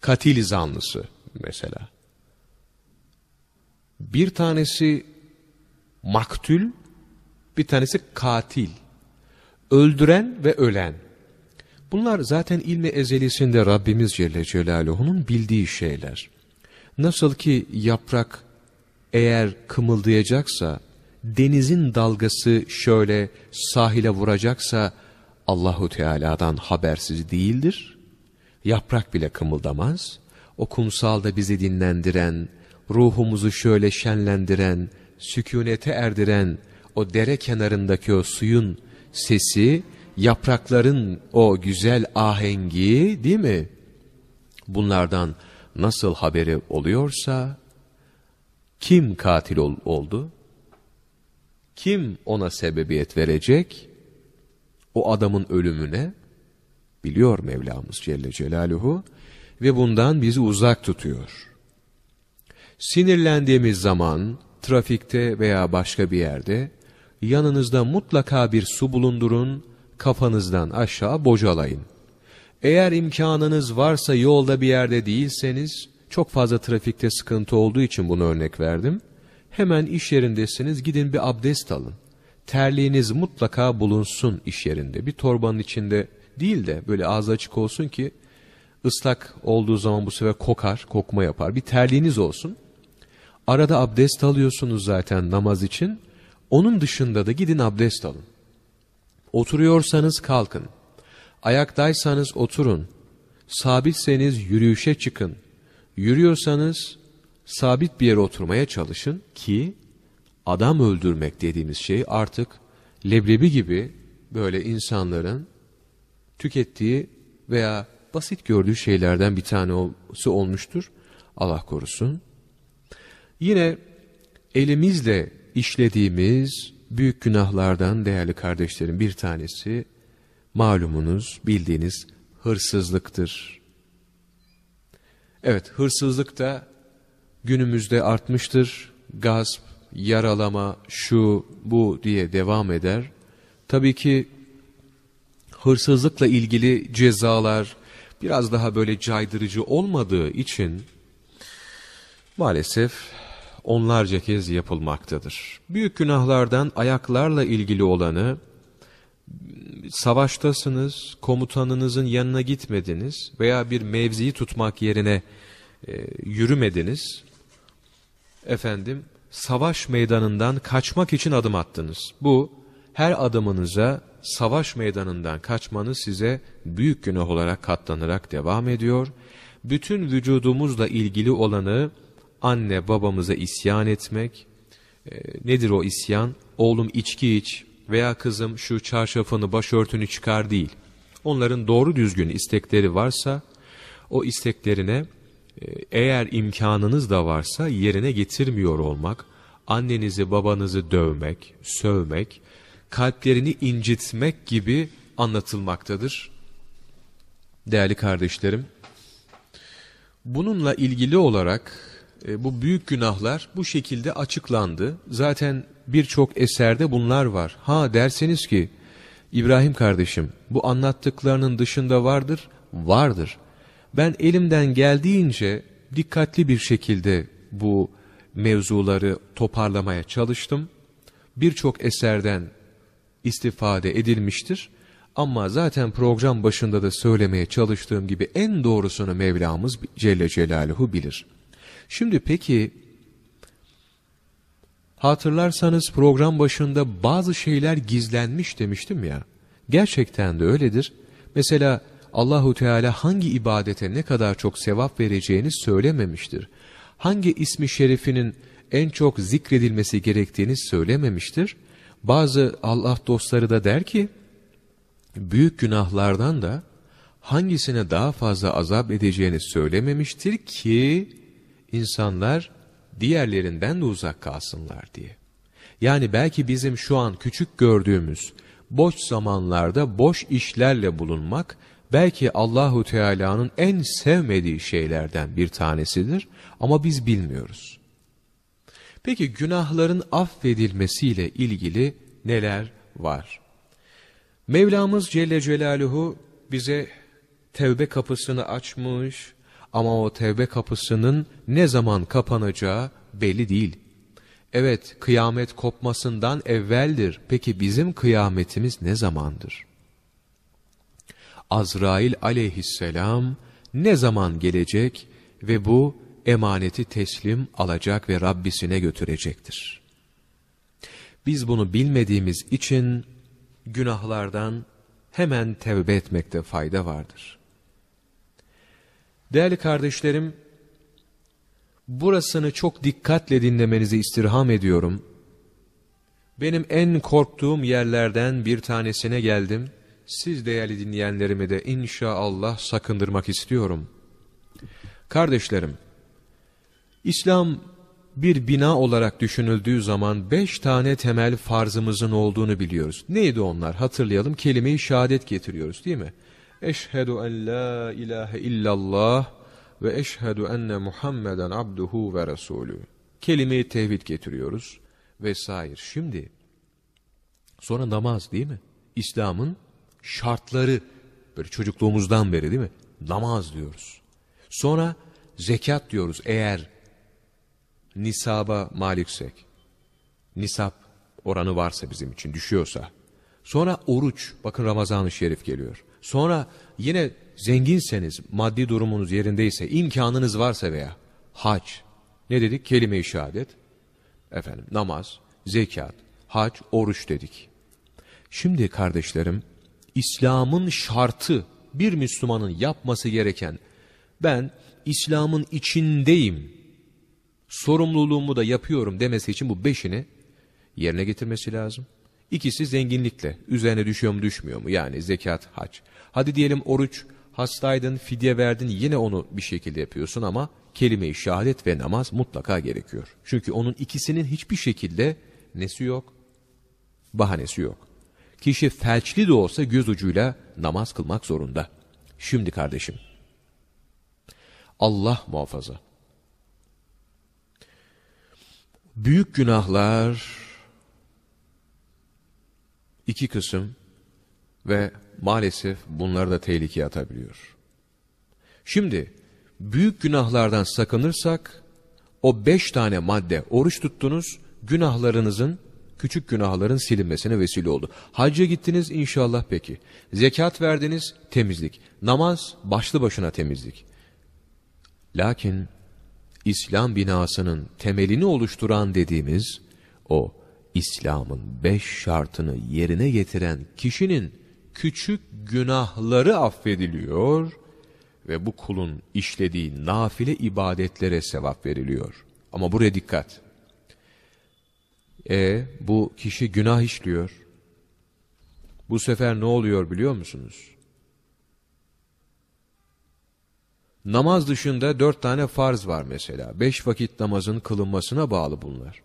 Katil zanlısı mesela. Bir tanesi maktul, bir tanesi katil. Öldüren ve ölen. Bunlar zaten ilmi ezelisinde Rabbimiz Celle Celaluhu'nun bildiği şeyler. Nasıl ki yaprak eğer kımıldayacaksa, denizin dalgası şöyle sahile vuracaksa Allahu Teala'dan habersiz değildir. Yaprak bile kımıldamaz. O kumsalda bizi dinlendiren, ruhumuzu şöyle şenlendiren, sükunete erdiren o dere kenarındaki o suyun sesi, yaprakların o güzel ahengi değil mi? Bunlardan nasıl haberi oluyorsa, kim katil ol, oldu? Kim ona sebebiyet verecek? O adamın ölümüne biliyor Mevlamız Celle Celaluhu ve bundan bizi uzak tutuyor. Sinirlendiğimiz zaman trafikte veya başka bir yerde yanınızda mutlaka bir su bulundurun, kafanızdan aşağı bocalayın. Eğer imkanınız varsa yolda bir yerde değilseniz, çok fazla trafikte sıkıntı olduğu için bunu örnek verdim. Hemen iş yerindesiniz, gidin bir abdest alın. Terliğiniz mutlaka bulunsun iş yerinde. Bir torbanın içinde değil de böyle ağzı açık olsun ki ıslak olduğu zaman bu sefer kokar, kokma yapar. Bir terliğiniz olsun. Arada abdest alıyorsunuz zaten namaz için. Onun dışında da gidin abdest alın. Oturuyorsanız kalkın. Ayaktaysanız oturun. Sabitseniz yürüyüşe çıkın. Yürüyorsanız sabit bir yere oturmaya çalışın ki adam öldürmek dediğimiz şey artık leblebi gibi böyle insanların tükettiği veya basit gördüğü şeylerden bir tanesi olmuştur. Allah korusun. Yine elimizle işlediğimiz büyük günahlardan değerli kardeşlerim bir tanesi malumunuz bildiğiniz hırsızlıktır. Evet hırsızlık da günümüzde artmıştır. Gasp, yaralama, şu, bu diye devam eder. Tabii ki hırsızlıkla ilgili cezalar biraz daha böyle caydırıcı olmadığı için maalesef onlarca kez yapılmaktadır. Büyük günahlardan ayaklarla ilgili olanı savaştasınız, komutanınızın yanına gitmediniz veya bir mevziyi tutmak yerine e, yürümediniz. Efendim, savaş meydanından kaçmak için adım attınız. Bu, her adımınıza savaş meydanından kaçmanız size büyük günah olarak katlanarak devam ediyor. Bütün vücudumuzla ilgili olanı anne babamıza isyan etmek. E, nedir o isyan? Oğlum içki iç veya kızım şu çarşafını başörtünü çıkar değil. Onların doğru düzgün istekleri varsa o isteklerine e, eğer imkanınız da varsa yerine getirmiyor olmak, annenizi babanızı dövmek, sövmek, kalplerini incitmek gibi anlatılmaktadır. Değerli kardeşlerim, bununla ilgili olarak e, bu büyük günahlar bu şekilde açıklandı. Zaten birçok eserde bunlar var. Ha derseniz ki İbrahim kardeşim bu anlattıklarının dışında vardır. Vardır. Ben elimden geldiğince dikkatli bir şekilde bu mevzuları toparlamaya çalıştım. Birçok eserden istifade edilmiştir. Ama zaten program başında da söylemeye çalıştığım gibi en doğrusunu Mevlamız Celle Celaluhu bilir. Şimdi peki Hatırlarsanız program başında bazı şeyler gizlenmiş demiştim ya. Gerçekten de öyledir. Mesela Allahu Teala hangi ibadete ne kadar çok sevap vereceğini söylememiştir. Hangi ismi şerifinin en çok zikredilmesi gerektiğini söylememiştir. Bazı Allah dostları da der ki, büyük günahlardan da hangisine daha fazla azap edeceğini söylememiştir ki, insanlar diğerlerinden de uzak kalsınlar diye. Yani belki bizim şu an küçük gördüğümüz boş zamanlarda boş işlerle bulunmak belki Allahu Teala'nın en sevmediği şeylerden bir tanesidir ama biz bilmiyoruz. Peki günahların affedilmesiyle ilgili neler var? Mevlamız Celle Celaluhu bize tevbe kapısını açmış ama o tevbe kapısının ne zaman kapanacağı belli değil. Evet kıyamet kopmasından evveldir. Peki bizim kıyametimiz ne zamandır? Azrail aleyhisselam ne zaman gelecek ve bu emaneti teslim alacak ve Rabbisine götürecektir. Biz bunu bilmediğimiz için günahlardan hemen tevbe etmekte fayda vardır. Değerli kardeşlerim, burasını çok dikkatle dinlemenizi istirham ediyorum. Benim en korktuğum yerlerden bir tanesine geldim. Siz değerli dinleyenlerimi de inşallah sakındırmak istiyorum. Kardeşlerim, İslam bir bina olarak düşünüldüğü zaman beş tane temel farzımızın olduğunu biliyoruz. Neydi onlar? Hatırlayalım. Kelime-i şehadet getiriyoruz değil mi? Eşhedü en la ilahe illallah ve eşhedü enne Muhammeden abduhu ve resulü. Kelime-i tevhid getiriyoruz vesaire. Şimdi sonra namaz değil mi? İslam'ın şartları böyle çocukluğumuzdan beri değil mi? Namaz diyoruz. Sonra zekat diyoruz eğer nisaba maliksek. Nisap oranı varsa bizim için düşüyorsa. Sonra oruç. Bakın Ramazan-ı Şerif geliyor. Sonra yine zenginseniz, maddi durumunuz yerindeyse, imkanınız varsa veya hac. Ne dedik? Kelime-i şehadet. Efendim namaz, zekat, hac, oruç dedik. Şimdi kardeşlerim, İslam'ın şartı bir Müslümanın yapması gereken, ben İslam'ın içindeyim, sorumluluğumu da yapıyorum demesi için bu beşini yerine getirmesi lazım. İkisi zenginlikle. Üzerine düşüyor mu düşmüyor mu? Yani zekat, hac. Hadi diyelim oruç, hastaydın, fidye verdin yine onu bir şekilde yapıyorsun ama kelime-i şehadet ve namaz mutlaka gerekiyor. Çünkü onun ikisinin hiçbir şekilde nesi yok? Bahanesi yok. Kişi felçli de olsa göz ucuyla namaz kılmak zorunda. Şimdi kardeşim, Allah muhafaza. Büyük günahlar iki kısım ve maalesef bunları da tehlikeye atabiliyor. Şimdi büyük günahlardan sakınırsak o beş tane madde oruç tuttunuz günahlarınızın küçük günahların silinmesine vesile oldu. Hacca gittiniz inşallah peki. Zekat verdiniz temizlik. Namaz başlı başına temizlik. Lakin İslam binasının temelini oluşturan dediğimiz o İslam'ın beş şartını yerine getiren kişinin küçük günahları affediliyor ve bu kulun işlediği nafile ibadetlere sevap veriliyor. Ama buraya dikkat. E bu kişi günah işliyor. Bu sefer ne oluyor biliyor musunuz? Namaz dışında dört tane farz var mesela. Beş vakit namazın kılınmasına bağlı bunlar.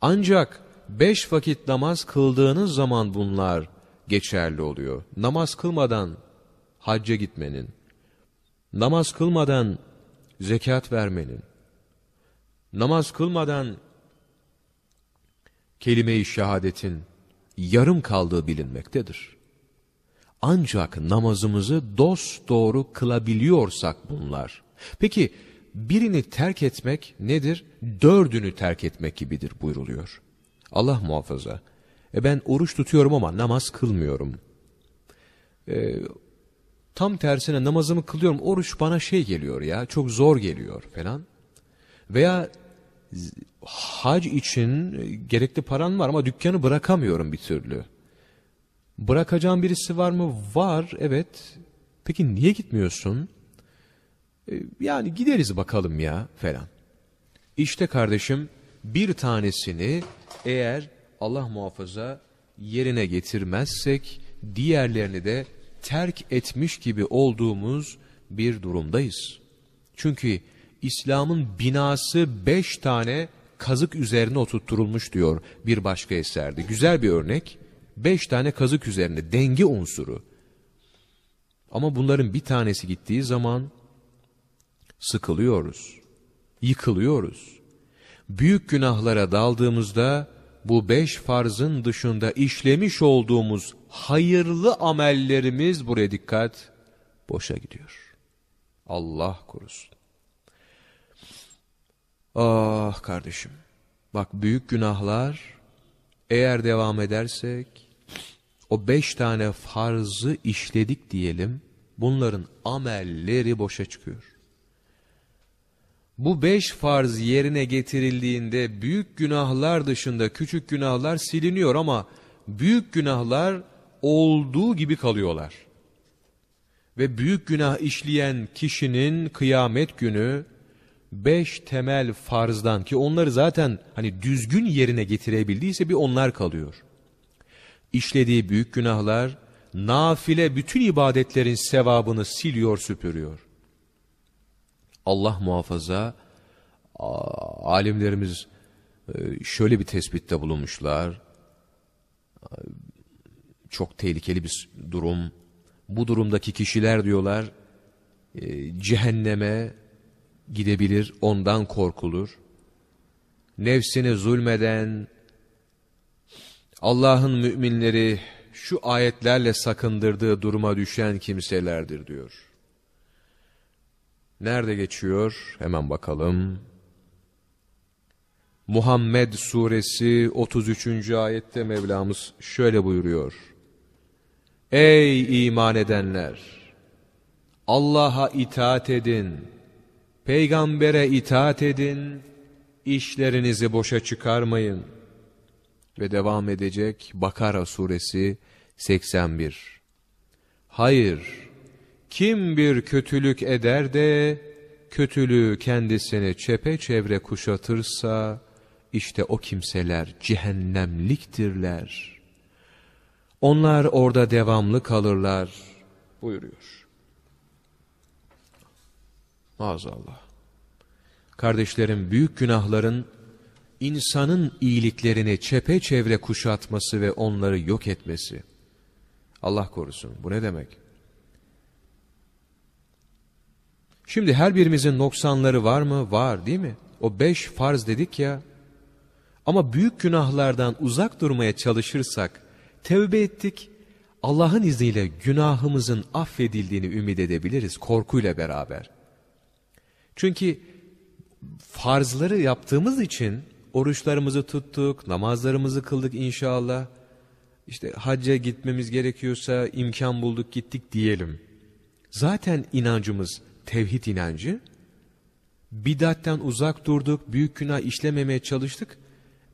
Ancak beş vakit namaz kıldığınız zaman bunlar geçerli oluyor. Namaz kılmadan hacca gitmenin, namaz kılmadan zekat vermenin, namaz kılmadan kelime-i şehadetin yarım kaldığı bilinmektedir. Ancak namazımızı dost doğru kılabiliyorsak bunlar. Peki birini terk etmek nedir? Dördünü terk etmek gibidir buyruluyor. Allah muhafaza. E ben oruç tutuyorum ama namaz kılmıyorum. E, tam tersine namazımı kılıyorum. Oruç bana şey geliyor ya çok zor geliyor falan. Veya hac için e, gerekli paran var ama dükkanı bırakamıyorum bir türlü. Bırakacağım birisi var mı? Var, evet. Peki niye gitmiyorsun? E, yani gideriz bakalım ya falan. İşte kardeşim bir tanesini eğer Allah muhafaza yerine getirmezsek diğerlerini de terk etmiş gibi olduğumuz bir durumdayız. Çünkü İslam'ın binası beş tane kazık üzerine oturtturulmuş diyor bir başka eserde. Güzel bir örnek. Beş tane kazık üzerine denge unsuru. Ama bunların bir tanesi gittiği zaman sıkılıyoruz, yıkılıyoruz. Büyük günahlara daldığımızda bu beş farzın dışında işlemiş olduğumuz hayırlı amellerimiz buraya dikkat boşa gidiyor. Allah korusun. Ah kardeşim bak büyük günahlar eğer devam edersek o beş tane farzı işledik diyelim bunların amelleri boşa çıkıyor. Bu beş farz yerine getirildiğinde büyük günahlar dışında küçük günahlar siliniyor ama büyük günahlar olduğu gibi kalıyorlar. Ve büyük günah işleyen kişinin kıyamet günü beş temel farzdan ki onları zaten hani düzgün yerine getirebildiyse bir onlar kalıyor. İşlediği büyük günahlar nafile bütün ibadetlerin sevabını siliyor süpürüyor. Allah muhafaza alimlerimiz e, şöyle bir tespitte bulunmuşlar. Çok tehlikeli bir durum. Bu durumdaki kişiler diyorlar e, cehenneme gidebilir, ondan korkulur. Nefsini zulmeden Allah'ın müminleri şu ayetlerle sakındırdığı duruma düşen kimselerdir diyor. Nerede geçiyor? Hemen bakalım. Muhammed suresi 33. ayette Mevlamız şöyle buyuruyor. Ey iman edenler! Allah'a itaat edin, peygambere itaat edin, işlerinizi boşa çıkarmayın. Ve devam edecek Bakara suresi 81. Hayır! Kim bir kötülük eder de kötülüğü kendisini çepeçevre kuşatırsa işte o kimseler cehennemliktirler. Onlar orada devamlı kalırlar buyuruyor. Maazallah. Kardeşlerim büyük günahların insanın iyiliklerini çepeçevre kuşatması ve onları yok etmesi. Allah korusun. Bu ne demek? Şimdi her birimizin noksanları var mı? Var değil mi? O beş farz dedik ya. Ama büyük günahlardan uzak durmaya çalışırsak, tevbe ettik, Allah'ın izniyle günahımızın affedildiğini ümit edebiliriz korkuyla beraber. Çünkü farzları yaptığımız için oruçlarımızı tuttuk, namazlarımızı kıldık inşallah. İşte hacca gitmemiz gerekiyorsa imkan bulduk gittik diyelim. Zaten inancımız tevhid inancı. Bidatten uzak durduk, büyük günah işlememeye çalıştık.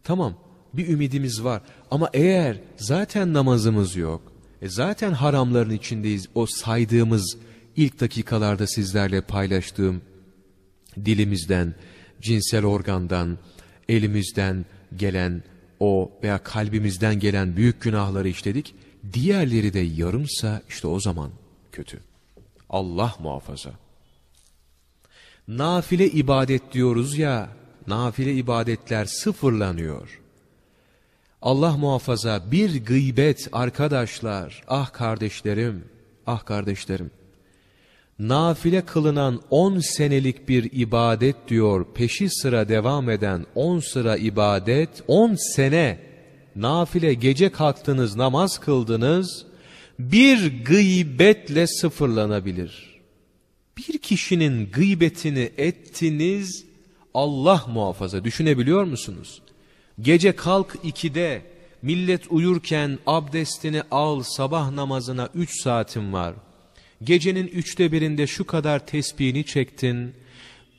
Tamam, bir ümidimiz var. Ama eğer zaten namazımız yok, e zaten haramların içindeyiz, o saydığımız ilk dakikalarda sizlerle paylaştığım dilimizden, cinsel organdan, elimizden gelen o veya kalbimizden gelen büyük günahları işledik. Diğerleri de yarımsa işte o zaman kötü. Allah muhafaza. Nafile ibadet diyoruz ya, nafile ibadetler sıfırlanıyor. Allah muhafaza bir gıybet arkadaşlar, ah kardeşlerim, ah kardeşlerim. Nafile kılınan on senelik bir ibadet diyor, peşi sıra devam eden on sıra ibadet, on sene nafile gece kalktınız, namaz kıldınız, bir gıybetle sıfırlanabilir. Bir kişinin gıybetini ettiniz, Allah muhafaza düşünebiliyor musunuz? Gece kalk ikide, millet uyurken abdestini al, sabah namazına üç saatin var. Gecenin üçte birinde şu kadar tesbihini çektin,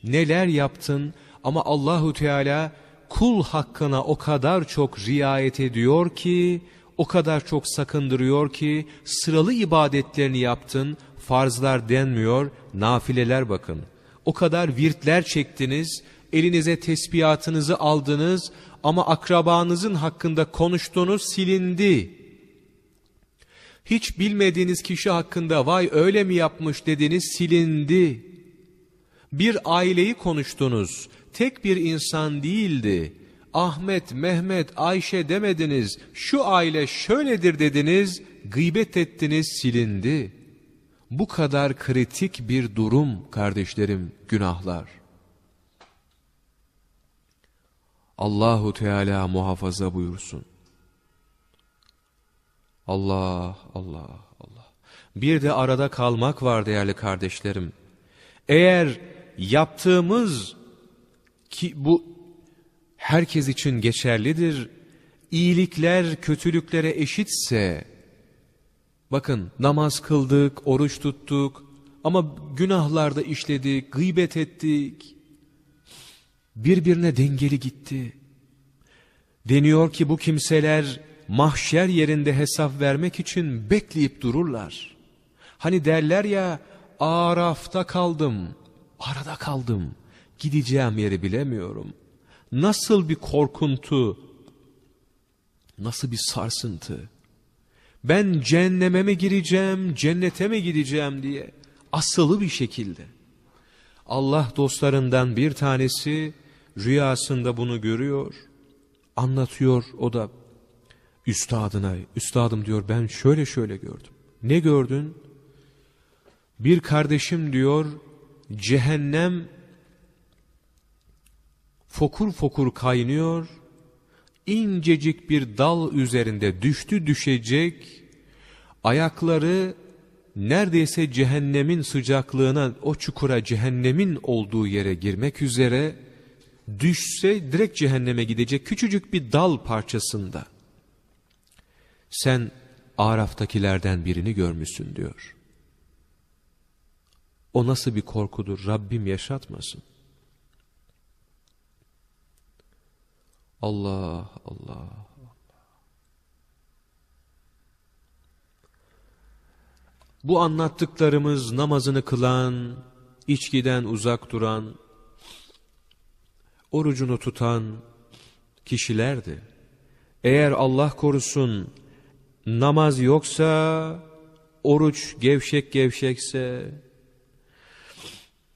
neler yaptın ama Allahu Teala kul hakkına o kadar çok riayet ediyor ki, o kadar çok sakındırıyor ki, sıralı ibadetlerini yaptın, farzlar denmiyor, nafileler bakın. O kadar virtler çektiniz, elinize tesbihatınızı aldınız ama akrabanızın hakkında konuştuğunuz silindi. Hiç bilmediğiniz kişi hakkında vay öyle mi yapmış dediniz silindi. Bir aileyi konuştunuz, tek bir insan değildi. Ahmet, Mehmet, Ayşe demediniz, şu aile şöyledir dediniz, gıybet ettiniz silindi. Bu kadar kritik bir durum kardeşlerim günahlar. Allahu Teala muhafaza buyursun. Allah, Allah, Allah. Bir de arada kalmak var değerli kardeşlerim. Eğer yaptığımız ki bu herkes için geçerlidir, iyilikler kötülüklere eşitse, bakın namaz kıldık, oruç tuttuk ama günahlarda işledik, gıybet ettik, birbirine dengeli gitti. Deniyor ki bu kimseler mahşer yerinde hesap vermek için bekleyip dururlar. Hani derler ya Araf'ta kaldım, arada kaldım, gideceğim yeri bilemiyorum. Nasıl bir korkuntu, nasıl bir sarsıntı. Ben cehenneme mi gireceğim, cennete mi gideceğim diye asılı bir şekilde. Allah dostlarından bir tanesi rüyasında bunu görüyor, anlatıyor o da üstadına. Üstadım diyor ben şöyle şöyle gördüm. Ne gördün? Bir kardeşim diyor cehennem fokur fokur kaynıyor, incecik bir dal üzerinde düştü düşecek, ayakları neredeyse cehennemin sıcaklığına, o çukura cehennemin olduğu yere girmek üzere, düşse direkt cehenneme gidecek küçücük bir dal parçasında. Sen Araf'takilerden birini görmüşsün diyor. O nasıl bir korkudur Rabbim yaşatmasın. Allah Allah. Bu anlattıklarımız namazını kılan, içkiden uzak duran, orucunu tutan kişilerdi. Eğer Allah korusun namaz yoksa, oruç gevşek gevşekse,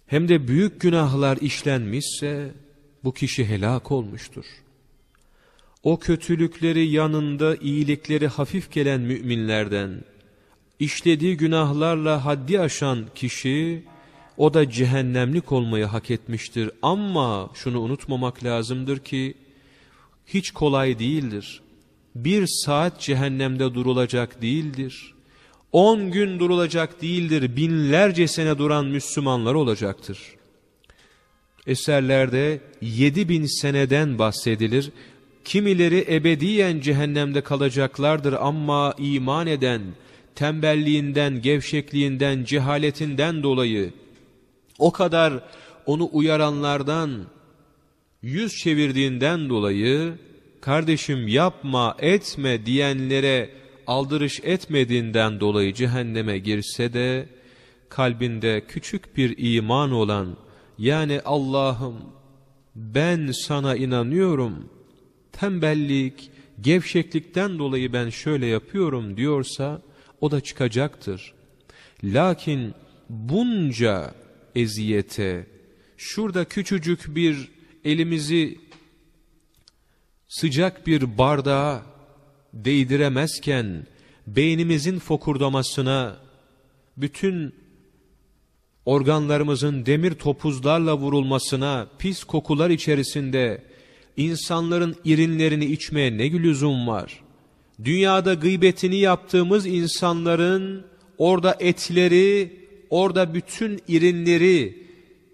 hem de büyük günahlar işlenmişse, bu kişi helak olmuştur. O kötülükleri yanında iyilikleri hafif gelen müminlerden, işlediği günahlarla haddi aşan kişi, o da cehennemlik olmayı hak etmiştir. Ama şunu unutmamak lazımdır ki, hiç kolay değildir. Bir saat cehennemde durulacak değildir. On gün durulacak değildir. Binlerce sene duran Müslümanlar olacaktır. Eserlerde yedi bin seneden bahsedilir. Kimileri ebediyen cehennemde kalacaklardır ama iman eden, tembelliğinden, gevşekliğinden, cehaletinden dolayı o kadar onu uyaranlardan yüz çevirdiğinden dolayı kardeşim yapma etme diyenlere aldırış etmediğinden dolayı cehenneme girse de kalbinde küçük bir iman olan yani Allah'ım ben sana inanıyorum tembellik, gevşeklikten dolayı ben şöyle yapıyorum diyorsa o da çıkacaktır. Lakin bunca eziyete, şurada küçücük bir elimizi sıcak bir bardağa değdiremezken, beynimizin fokurdamasına, bütün organlarımızın demir topuzlarla vurulmasına, pis kokular içerisinde insanların irinlerini içmeye ne lüzum var? Dünyada gıybetini yaptığımız insanların orada etleri, orada bütün irinleri,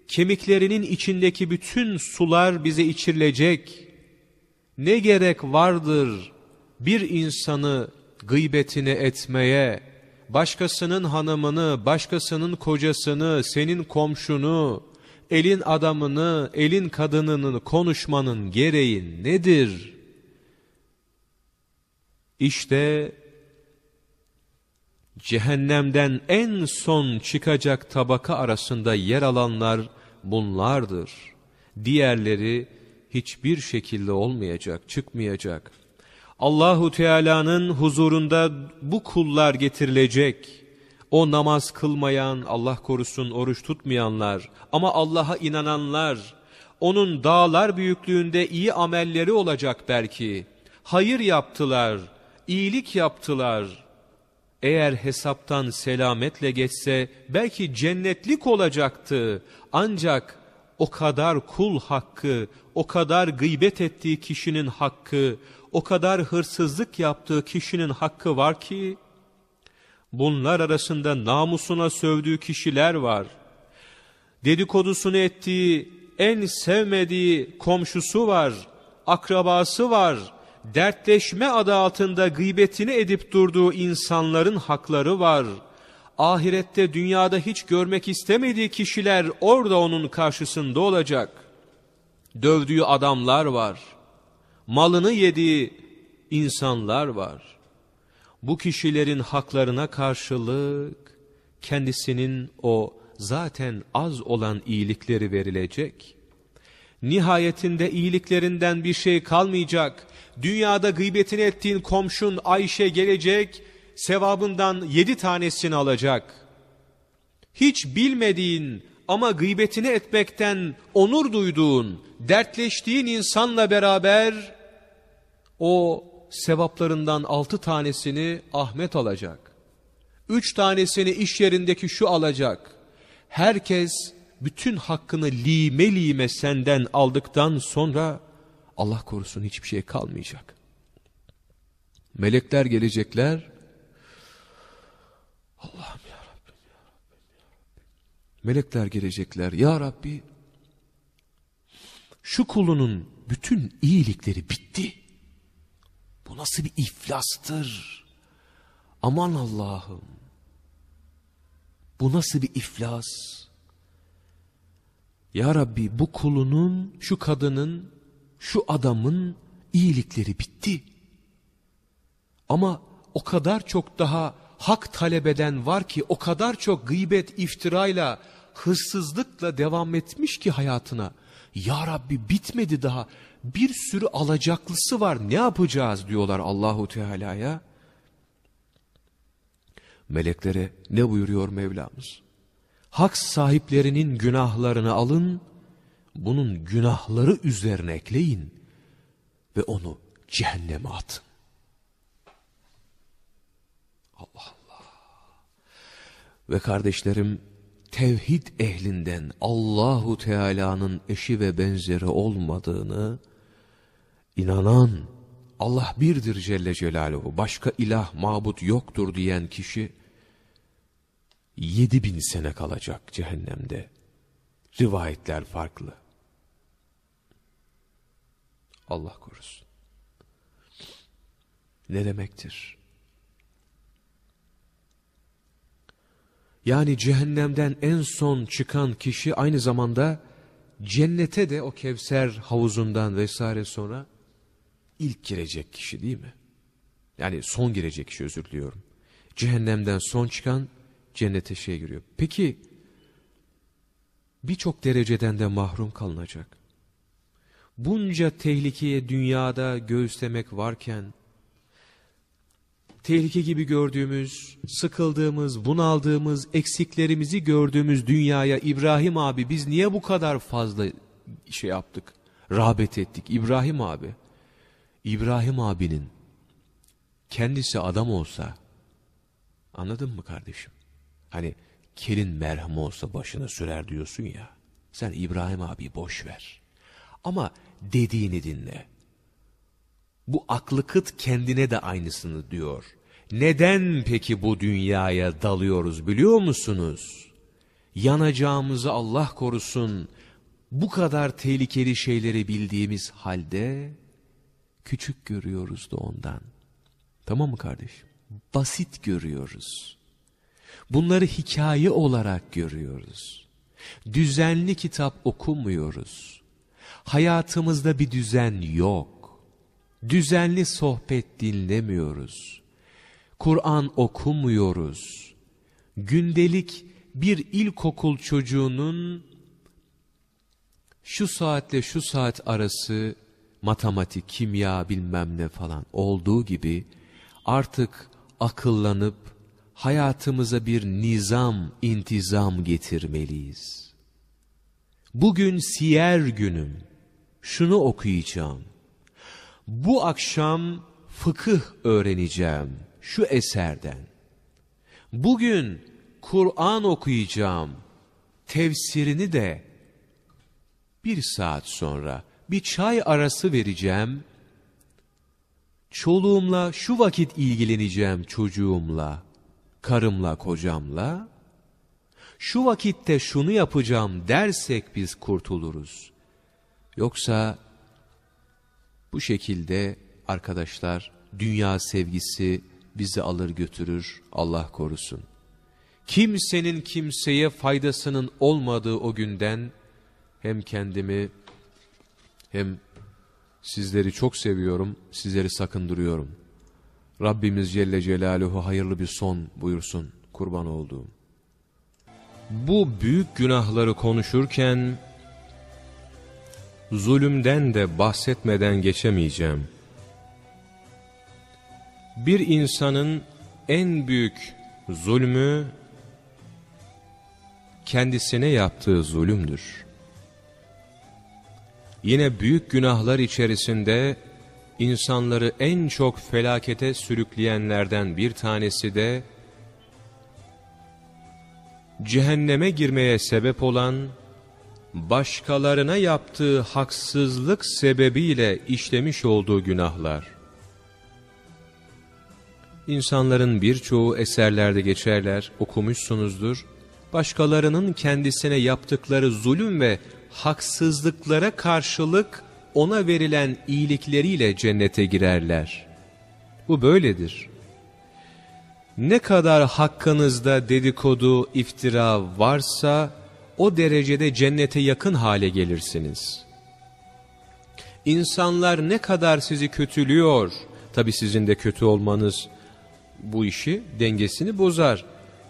kemiklerinin içindeki bütün sular bize içirilecek. Ne gerek vardır bir insanı gıybetini etmeye, başkasının hanımını, başkasının kocasını, senin komşunu, elin adamını, elin kadınını konuşmanın gereği nedir? İşte cehennemden en son çıkacak tabaka arasında yer alanlar bunlardır. Diğerleri hiçbir şekilde olmayacak, çıkmayacak. Allahu Teala'nın huzurunda bu kullar getirilecek. O namaz kılmayan, Allah korusun oruç tutmayanlar ama Allah'a inananlar, onun dağlar büyüklüğünde iyi amelleri olacak belki. Hayır yaptılar, iyilik yaptılar. Eğer hesaptan selametle geçse belki cennetlik olacaktı. Ancak o kadar kul hakkı, o kadar gıybet ettiği kişinin hakkı, o kadar hırsızlık yaptığı kişinin hakkı var ki, bunlar arasında namusuna sövdüğü kişiler var. Dedikodusunu ettiği, en sevmediği komşusu var, akrabası var, dertleşme adı altında gıybetini edip durduğu insanların hakları var. Ahirette dünyada hiç görmek istemediği kişiler orada onun karşısında olacak. Dövdüğü adamlar var. Malını yediği insanlar var. Bu kişilerin haklarına karşılık kendisinin o zaten az olan iyilikleri verilecek. Nihayetinde iyiliklerinden bir şey kalmayacak. Dünyada gıybetini ettiğin komşun Ayşe gelecek, sevabından yedi tanesini alacak. Hiç bilmediğin ama gıybetini etmekten onur duyduğun, dertleştiğin insanla beraber o sevaplarından altı tanesini Ahmet alacak. Üç tanesini iş yerindeki şu alacak. Herkes bütün hakkını lime lime senden aldıktan sonra Allah korusun hiçbir şey kalmayacak. Melekler gelecekler. Allah'ım ya Rabbim ya Rabbim ya Rabbim. Melekler gelecekler. Ya Rabbi şu kulunun bütün iyilikleri bitti. Bu nasıl bir iflastır? Aman Allah'ım. Bu nasıl bir iflas? Ya Rabbi bu kulunun, şu kadının, şu adamın iyilikleri bitti. Ama o kadar çok daha hak talep eden var ki o kadar çok gıybet, iftirayla, hırsızlıkla devam etmiş ki hayatına. Ya Rabbi bitmedi daha. Bir sürü alacaklısı var. Ne yapacağız diyorlar Allahu Teala'ya. Meleklere ne buyuruyor Mevlamız? Hak sahiplerinin günahlarını alın, bunun günahları üzerine ekleyin ve onu cehenneme atın. Allah Allah. Ve kardeşlerim tevhid ehlinden Allahu Teala'nın eşi ve benzeri olmadığını inanan Allah birdir Celle Celaluhu başka ilah mabut yoktur diyen kişi yedi bin sene kalacak cehennemde. Rivayetler farklı. Allah korusun. Ne demektir? Yani cehennemden en son çıkan kişi aynı zamanda cennete de o Kevser havuzundan vesaire sonra ilk girecek kişi değil mi? Yani son girecek kişi özür diliyorum. Cehennemden son çıkan cennete şey giriyor. Peki birçok dereceden de mahrum kalınacak. Bunca tehlikeye dünyada göğüslemek varken tehlike gibi gördüğümüz, sıkıldığımız, bunaldığımız, eksiklerimizi gördüğümüz dünyaya İbrahim abi biz niye bu kadar fazla şey yaptık, rağbet ettik? İbrahim abi, İbrahim abinin kendisi adam olsa, anladın mı kardeşim? Hani kelin merhem olsa başına sürer diyorsun ya, sen İbrahim abi boş ver. Ama dediğini dinle. Bu aklı kıt kendine de aynısını diyor. Neden peki bu dünyaya dalıyoruz biliyor musunuz? Yanacağımızı Allah korusun bu kadar tehlikeli şeyleri bildiğimiz halde küçük görüyoruz da ondan. Tamam mı kardeşim? Basit görüyoruz. Bunları hikaye olarak görüyoruz. Düzenli kitap okumuyoruz. Hayatımızda bir düzen yok. Düzenli sohbet dinlemiyoruz. Kur'an okumuyoruz. Gündelik bir ilkokul çocuğunun şu saatle şu saat arası matematik, kimya bilmem ne falan olduğu gibi artık akıllanıp hayatımıza bir nizam, intizam getirmeliyiz. Bugün siyer günüm. Şunu okuyacağım. Bu akşam fıkıh öğreneceğim şu eserden. Bugün Kur'an okuyacağım. Tefsirini de bir saat sonra bir çay arası vereceğim. Çoluğumla şu vakit ilgileneceğim çocuğumla, karımla, kocamla. Şu vakitte şunu yapacağım dersek biz kurtuluruz. Yoksa bu şekilde arkadaşlar dünya sevgisi bizi alır götürür Allah korusun. Kimsenin kimseye faydasının olmadığı o günden hem kendimi hem sizleri çok seviyorum, sizleri sakındırıyorum. Rabbimiz Celle Celaluhu hayırlı bir son buyursun kurban olduğum. Bu büyük günahları konuşurken zulümden de bahsetmeden geçemeyeceğim. Bir insanın en büyük zulmü kendisine yaptığı zulümdür. Yine büyük günahlar içerisinde insanları en çok felakete sürükleyenlerden bir tanesi de cehenneme girmeye sebep olan başkalarına yaptığı haksızlık sebebiyle işlemiş olduğu günahlar. İnsanların birçoğu eserlerde geçerler, okumuşsunuzdur. Başkalarının kendisine yaptıkları zulüm ve haksızlıklara karşılık ona verilen iyilikleriyle cennete girerler. Bu böyledir. Ne kadar hakkınızda dedikodu, iftira varsa o derecede cennete yakın hale gelirsiniz. İnsanlar ne kadar sizi kötülüyor, tabi sizin de kötü olmanız bu işi dengesini bozar.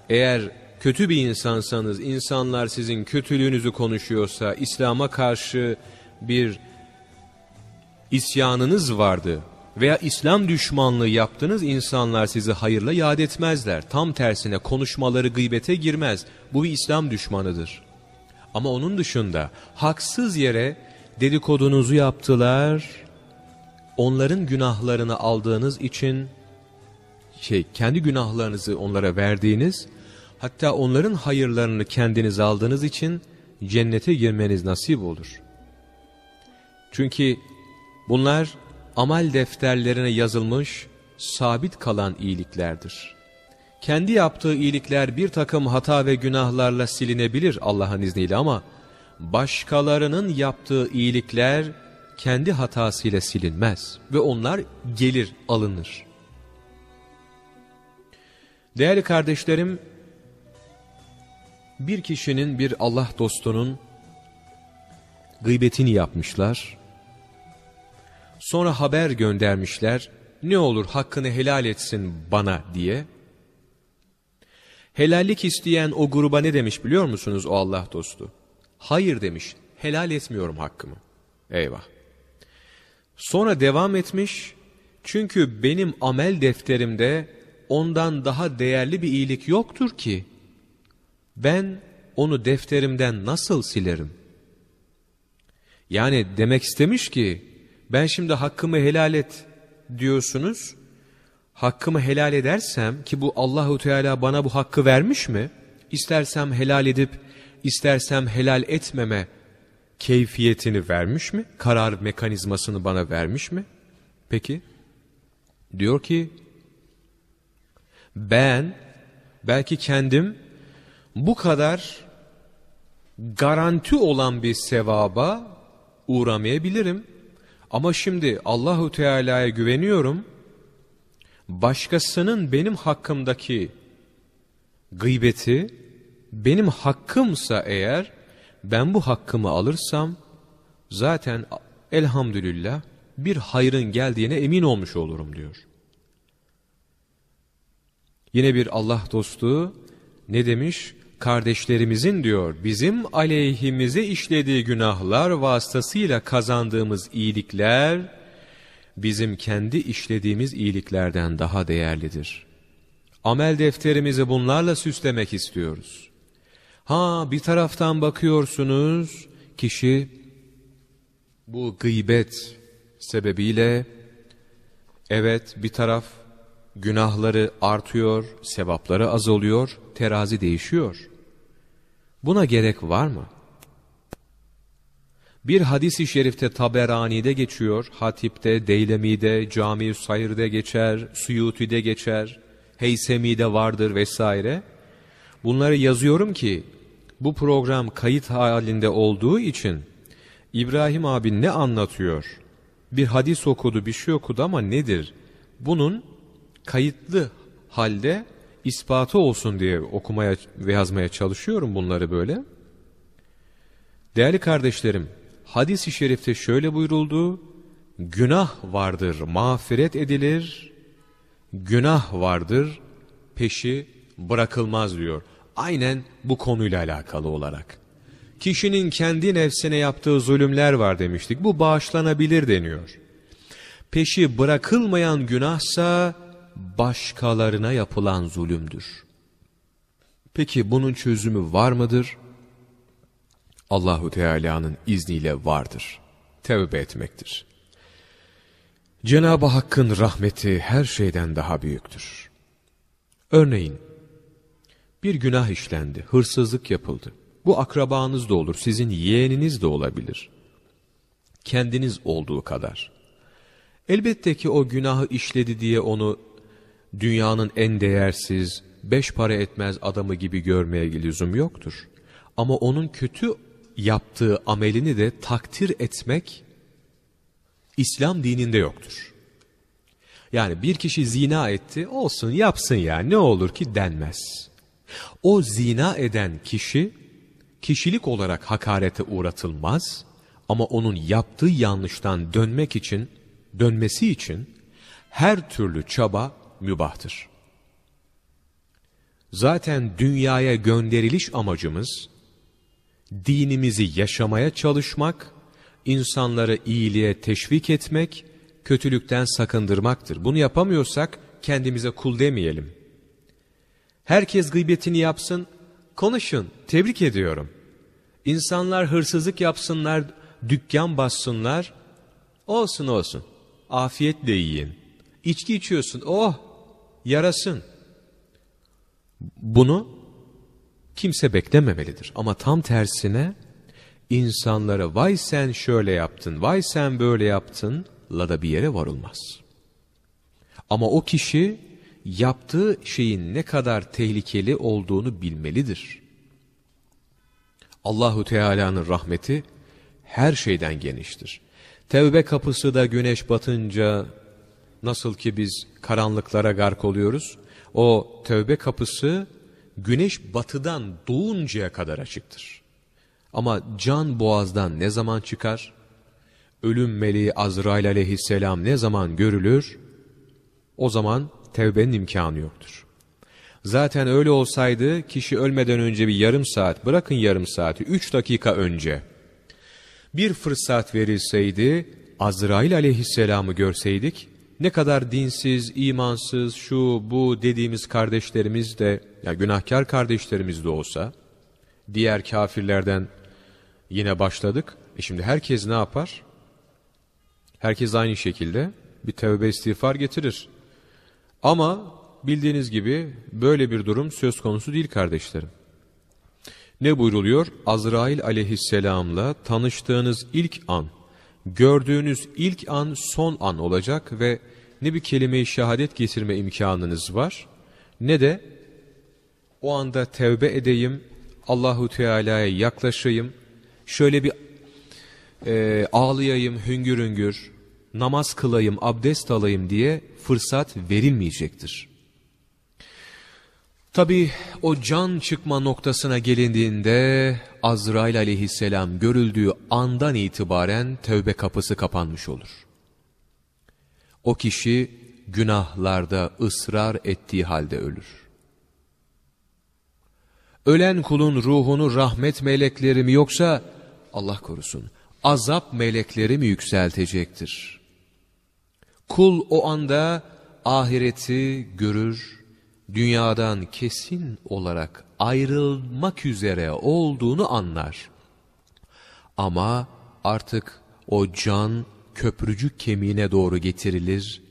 Eğer kötü bir insansanız, insanlar sizin kötülüğünüzü konuşuyorsa, İslam'a karşı bir isyanınız vardı veya İslam düşmanlığı yaptınız, insanlar sizi hayırla yad etmezler. Tam tersine konuşmaları gıybete girmez. Bu bir İslam düşmanıdır. Ama onun dışında haksız yere dedikodunuzu yaptılar, onların günahlarını aldığınız için, şey kendi günahlarınızı onlara verdiğiniz Hatta onların hayırlarını kendiniz aldığınız için cennete girmeniz nasip olur. Çünkü bunlar amel defterlerine yazılmış sabit kalan iyiliklerdir. Kendi yaptığı iyilikler bir takım hata ve günahlarla silinebilir Allah'ın izniyle ama başkalarının yaptığı iyilikler kendi hatasıyla silinmez ve onlar gelir alınır. Değerli kardeşlerim, bir kişinin bir Allah dostunun gıybetini yapmışlar. Sonra haber göndermişler. Ne olur hakkını helal etsin bana diye. Helallik isteyen o gruba ne demiş biliyor musunuz o Allah dostu? Hayır demiş. Helal etmiyorum hakkımı. Eyvah. Sonra devam etmiş. Çünkü benim amel defterimde ondan daha değerli bir iyilik yoktur ki ben onu defterimden nasıl silerim? Yani demek istemiş ki ben şimdi hakkımı helal et diyorsunuz. Hakkımı helal edersem ki bu Allahu Teala bana bu hakkı vermiş mi? İstersem helal edip istersem helal etmeme keyfiyetini vermiş mi? Karar mekanizmasını bana vermiş mi? Peki diyor ki ben belki kendim bu kadar garanti olan bir sevaba uğramayabilirim. Ama şimdi Allahu Teala'ya güveniyorum. Başkasının benim hakkımdaki gıybeti benim hakkımsa eğer ben bu hakkımı alırsam zaten elhamdülillah bir hayrın geldiğine emin olmuş olurum diyor. Yine bir Allah dostu ne demiş? Kardeşlerimizin diyor bizim aleyhimize işlediği günahlar vasıtasıyla kazandığımız iyilikler bizim kendi işlediğimiz iyiliklerden daha değerlidir. Amel defterimizi bunlarla süslemek istiyoruz. Ha bir taraftan bakıyorsunuz kişi bu gıybet sebebiyle evet bir taraf günahları artıyor, sevapları azalıyor, terazi değişiyor. Buna gerek var mı? Bir hadis-i şerifte Taberani'de geçiyor, Hatip'te, Deylemi'de, Cami-i Sayır'da geçer, Suyuti'de geçer, Heysemi'de vardır vesaire. Bunları yazıyorum ki bu program kayıt halinde olduğu için İbrahim abi ne anlatıyor? Bir hadis okudu, bir şey okudu ama nedir? Bunun kayıtlı halde ispatı olsun diye okumaya ve yazmaya çalışıyorum bunları böyle. Değerli kardeşlerim, hadis-i şerifte şöyle buyuruldu, günah vardır, mağfiret edilir, günah vardır, peşi bırakılmaz diyor. Aynen bu konuyla alakalı olarak. Kişinin kendi nefsine yaptığı zulümler var demiştik. Bu bağışlanabilir deniyor. Peşi bırakılmayan günahsa başkalarına yapılan zulümdür. Peki bunun çözümü var mıdır? Allahu Teala'nın izniyle vardır. Tevbe etmektir. Cenab-ı Hakk'ın rahmeti her şeyden daha büyüktür. Örneğin bir günah işlendi, hırsızlık yapıldı. Bu akrabanız da olur, sizin yeğeniniz de olabilir. Kendiniz olduğu kadar. Elbette ki o günahı işledi diye onu dünyanın en değersiz, beş para etmez adamı gibi görmeye lüzum yoktur. Ama onun kötü yaptığı amelini de takdir etmek İslam dininde yoktur. Yani bir kişi zina etti, olsun yapsın ya ne olur ki denmez. O zina eden kişi kişilik olarak hakarete uğratılmaz ama onun yaptığı yanlıştan dönmek için, dönmesi için her türlü çaba mübahtır. Zaten dünyaya gönderiliş amacımız dinimizi yaşamaya çalışmak, insanları iyiliğe teşvik etmek, kötülükten sakındırmaktır. Bunu yapamıyorsak kendimize kul demeyelim. Herkes gıybetini yapsın, konuşun, tebrik ediyorum. İnsanlar hırsızlık yapsınlar, dükkan bassınlar, olsun olsun, afiyetle yiyin. İçki içiyorsun, oh, yarasın. Bunu kimse beklememelidir. Ama tam tersine insanlara vay sen şöyle yaptın, vay sen böyle yaptın la da bir yere varılmaz. Ama o kişi yaptığı şeyin ne kadar tehlikeli olduğunu bilmelidir. Allahu Teala'nın rahmeti her şeyden geniştir. Tevbe kapısı da güneş batınca nasıl ki biz karanlıklara gark oluyoruz, o tövbe kapısı güneş batıdan doğuncaya kadar açıktır. Ama can boğazdan ne zaman çıkar? Ölüm meleği Azrail aleyhisselam ne zaman görülür? O zaman tevbenin imkanı yoktur. Zaten öyle olsaydı kişi ölmeden önce bir yarım saat, bırakın yarım saati, üç dakika önce bir fırsat verilseydi, Azrail aleyhisselamı görseydik, ne kadar dinsiz, imansız, şu bu dediğimiz kardeşlerimiz de, ya günahkar kardeşlerimiz de olsa, diğer kafirlerden yine başladık. E şimdi herkes ne yapar? Herkes aynı şekilde bir tevbe istiğfar getirir. Ama bildiğiniz gibi böyle bir durum söz konusu değil kardeşlerim. Ne buyruluyor? Azrail aleyhisselamla tanıştığınız ilk an, gördüğünüz ilk an son an olacak ve ne bir kelime-i şehadet getirme imkanınız var ne de o anda tevbe edeyim, Allahu Teala'ya yaklaşayım, şöyle bir e, ağlayayım hüngür hüngür, namaz kılayım, abdest alayım diye fırsat verilmeyecektir. Tabi o can çıkma noktasına gelindiğinde Azrail aleyhisselam görüldüğü andan itibaren tövbe kapısı kapanmış olur. O kişi günahlarda ısrar ettiği halde ölür. Ölen kulun ruhunu rahmet melekleri mi yoksa Allah korusun azap melekleri mi yükseltecektir? Kul o anda ahireti görür, dünyadan kesin olarak ayrılmak üzere olduğunu anlar. Ama artık o can köprücük kemiğine doğru getirilir,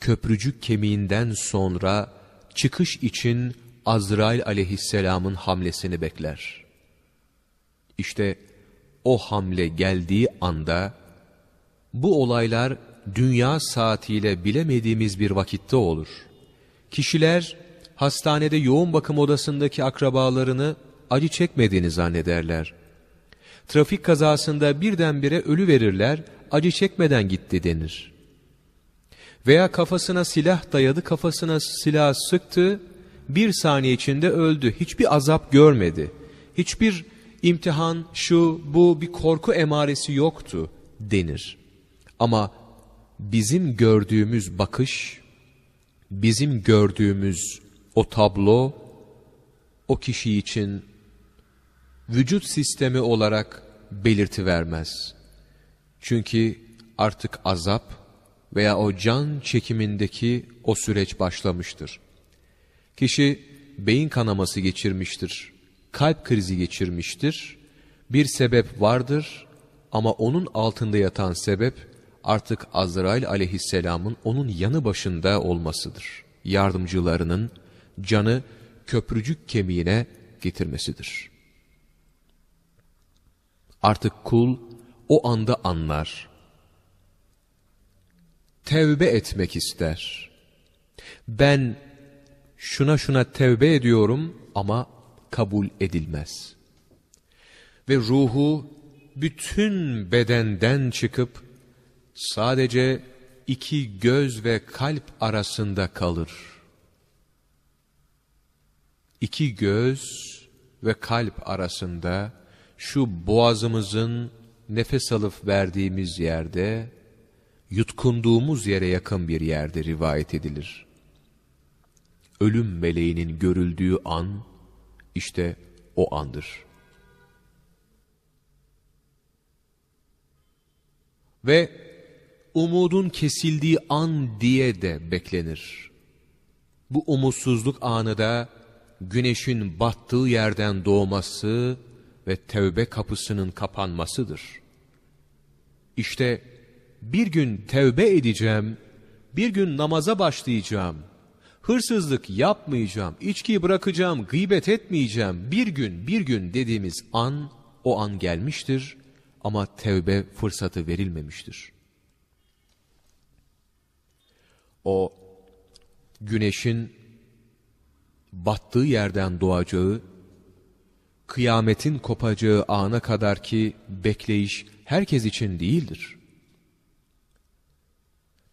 köprücük kemiğinden sonra çıkış için Azrail aleyhisselamın hamlesini bekler. İşte o hamle geldiği anda bu olaylar dünya saatiyle bilemediğimiz bir vakitte olur. Kişiler hastanede yoğun bakım odasındaki akrabalarını acı çekmediğini zannederler. Trafik kazasında birdenbire ölü verirler, acı çekmeden gitti denir. Veya kafasına silah dayadı, kafasına silah sıktı, bir saniye içinde öldü. Hiçbir azap görmedi. Hiçbir imtihan, şu, bu bir korku emaresi yoktu denir. Ama bizim gördüğümüz bakış, bizim gördüğümüz o tablo, o kişi için vücut sistemi olarak belirti vermez. Çünkü artık azap veya o can çekimindeki o süreç başlamıştır. Kişi beyin kanaması geçirmiştir, kalp krizi geçirmiştir, bir sebep vardır ama onun altında yatan sebep artık Azrail aleyhisselamın onun yanı başında olmasıdır. Yardımcılarının canı köprücük kemiğine getirmesidir. Artık kul o anda anlar. Tevbe etmek ister. Ben şuna şuna tevbe ediyorum ama kabul edilmez. Ve ruhu bütün bedenden çıkıp sadece iki göz ve kalp arasında kalır. İki göz ve kalp arasında şu boğazımızın nefes alıp verdiğimiz yerde, yutkunduğumuz yere yakın bir yerde rivayet edilir. Ölüm meleğinin görüldüğü an, işte o andır. Ve umudun kesildiği an diye de beklenir. Bu umutsuzluk anı da güneşin battığı yerden doğması ve tevbe kapısının kapanmasıdır. İşte bir gün tevbe edeceğim, bir gün namaza başlayacağım, hırsızlık yapmayacağım, içkiyi bırakacağım, gıybet etmeyeceğim, bir gün bir gün dediğimiz an o an gelmiştir ama tevbe fırsatı verilmemiştir. O güneşin battığı yerden doğacağı, kıyametin kopacağı ana kadar ki bekleyiş herkes için değildir.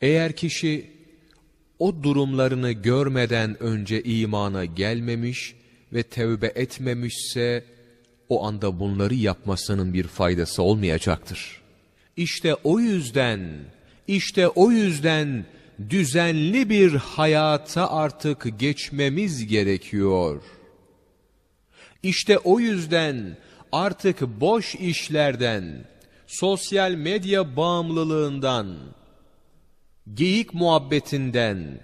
Eğer kişi o durumlarını görmeden önce imana gelmemiş ve tevbe etmemişse, o anda bunları yapmasının bir faydası olmayacaktır. İşte o yüzden, işte o yüzden düzenli bir hayata artık geçmemiz gerekiyor. İşte o yüzden artık boş işlerden, sosyal medya bağımlılığından, geyik muhabbetinden,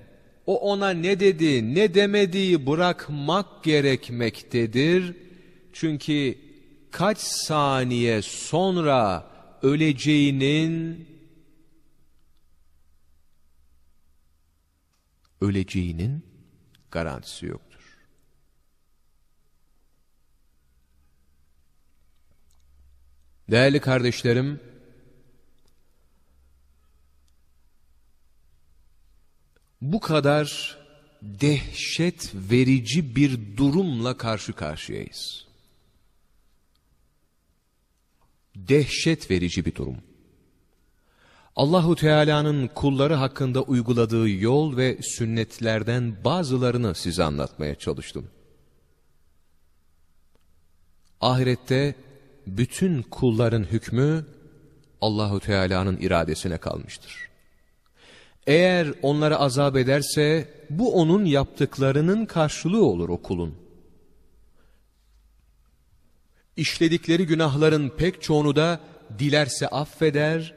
o ona ne dedi, ne demediği bırakmak gerekmektedir. Çünkü kaç saniye sonra öleceğinin öleceğinin garantisi yoktur. Değerli kardeşlerim, bu kadar dehşet verici bir durumla karşı karşıyayız. Dehşet verici bir durum. Allahu Teala'nın kulları hakkında uyguladığı yol ve sünnetlerden bazılarını size anlatmaya çalıştım. Ahirette bütün kulların hükmü Allahu Teala'nın iradesine kalmıştır. Eğer onları azap ederse bu onun yaptıklarının karşılığı olur o kulun. İşledikleri günahların pek çoğunu da dilerse affeder,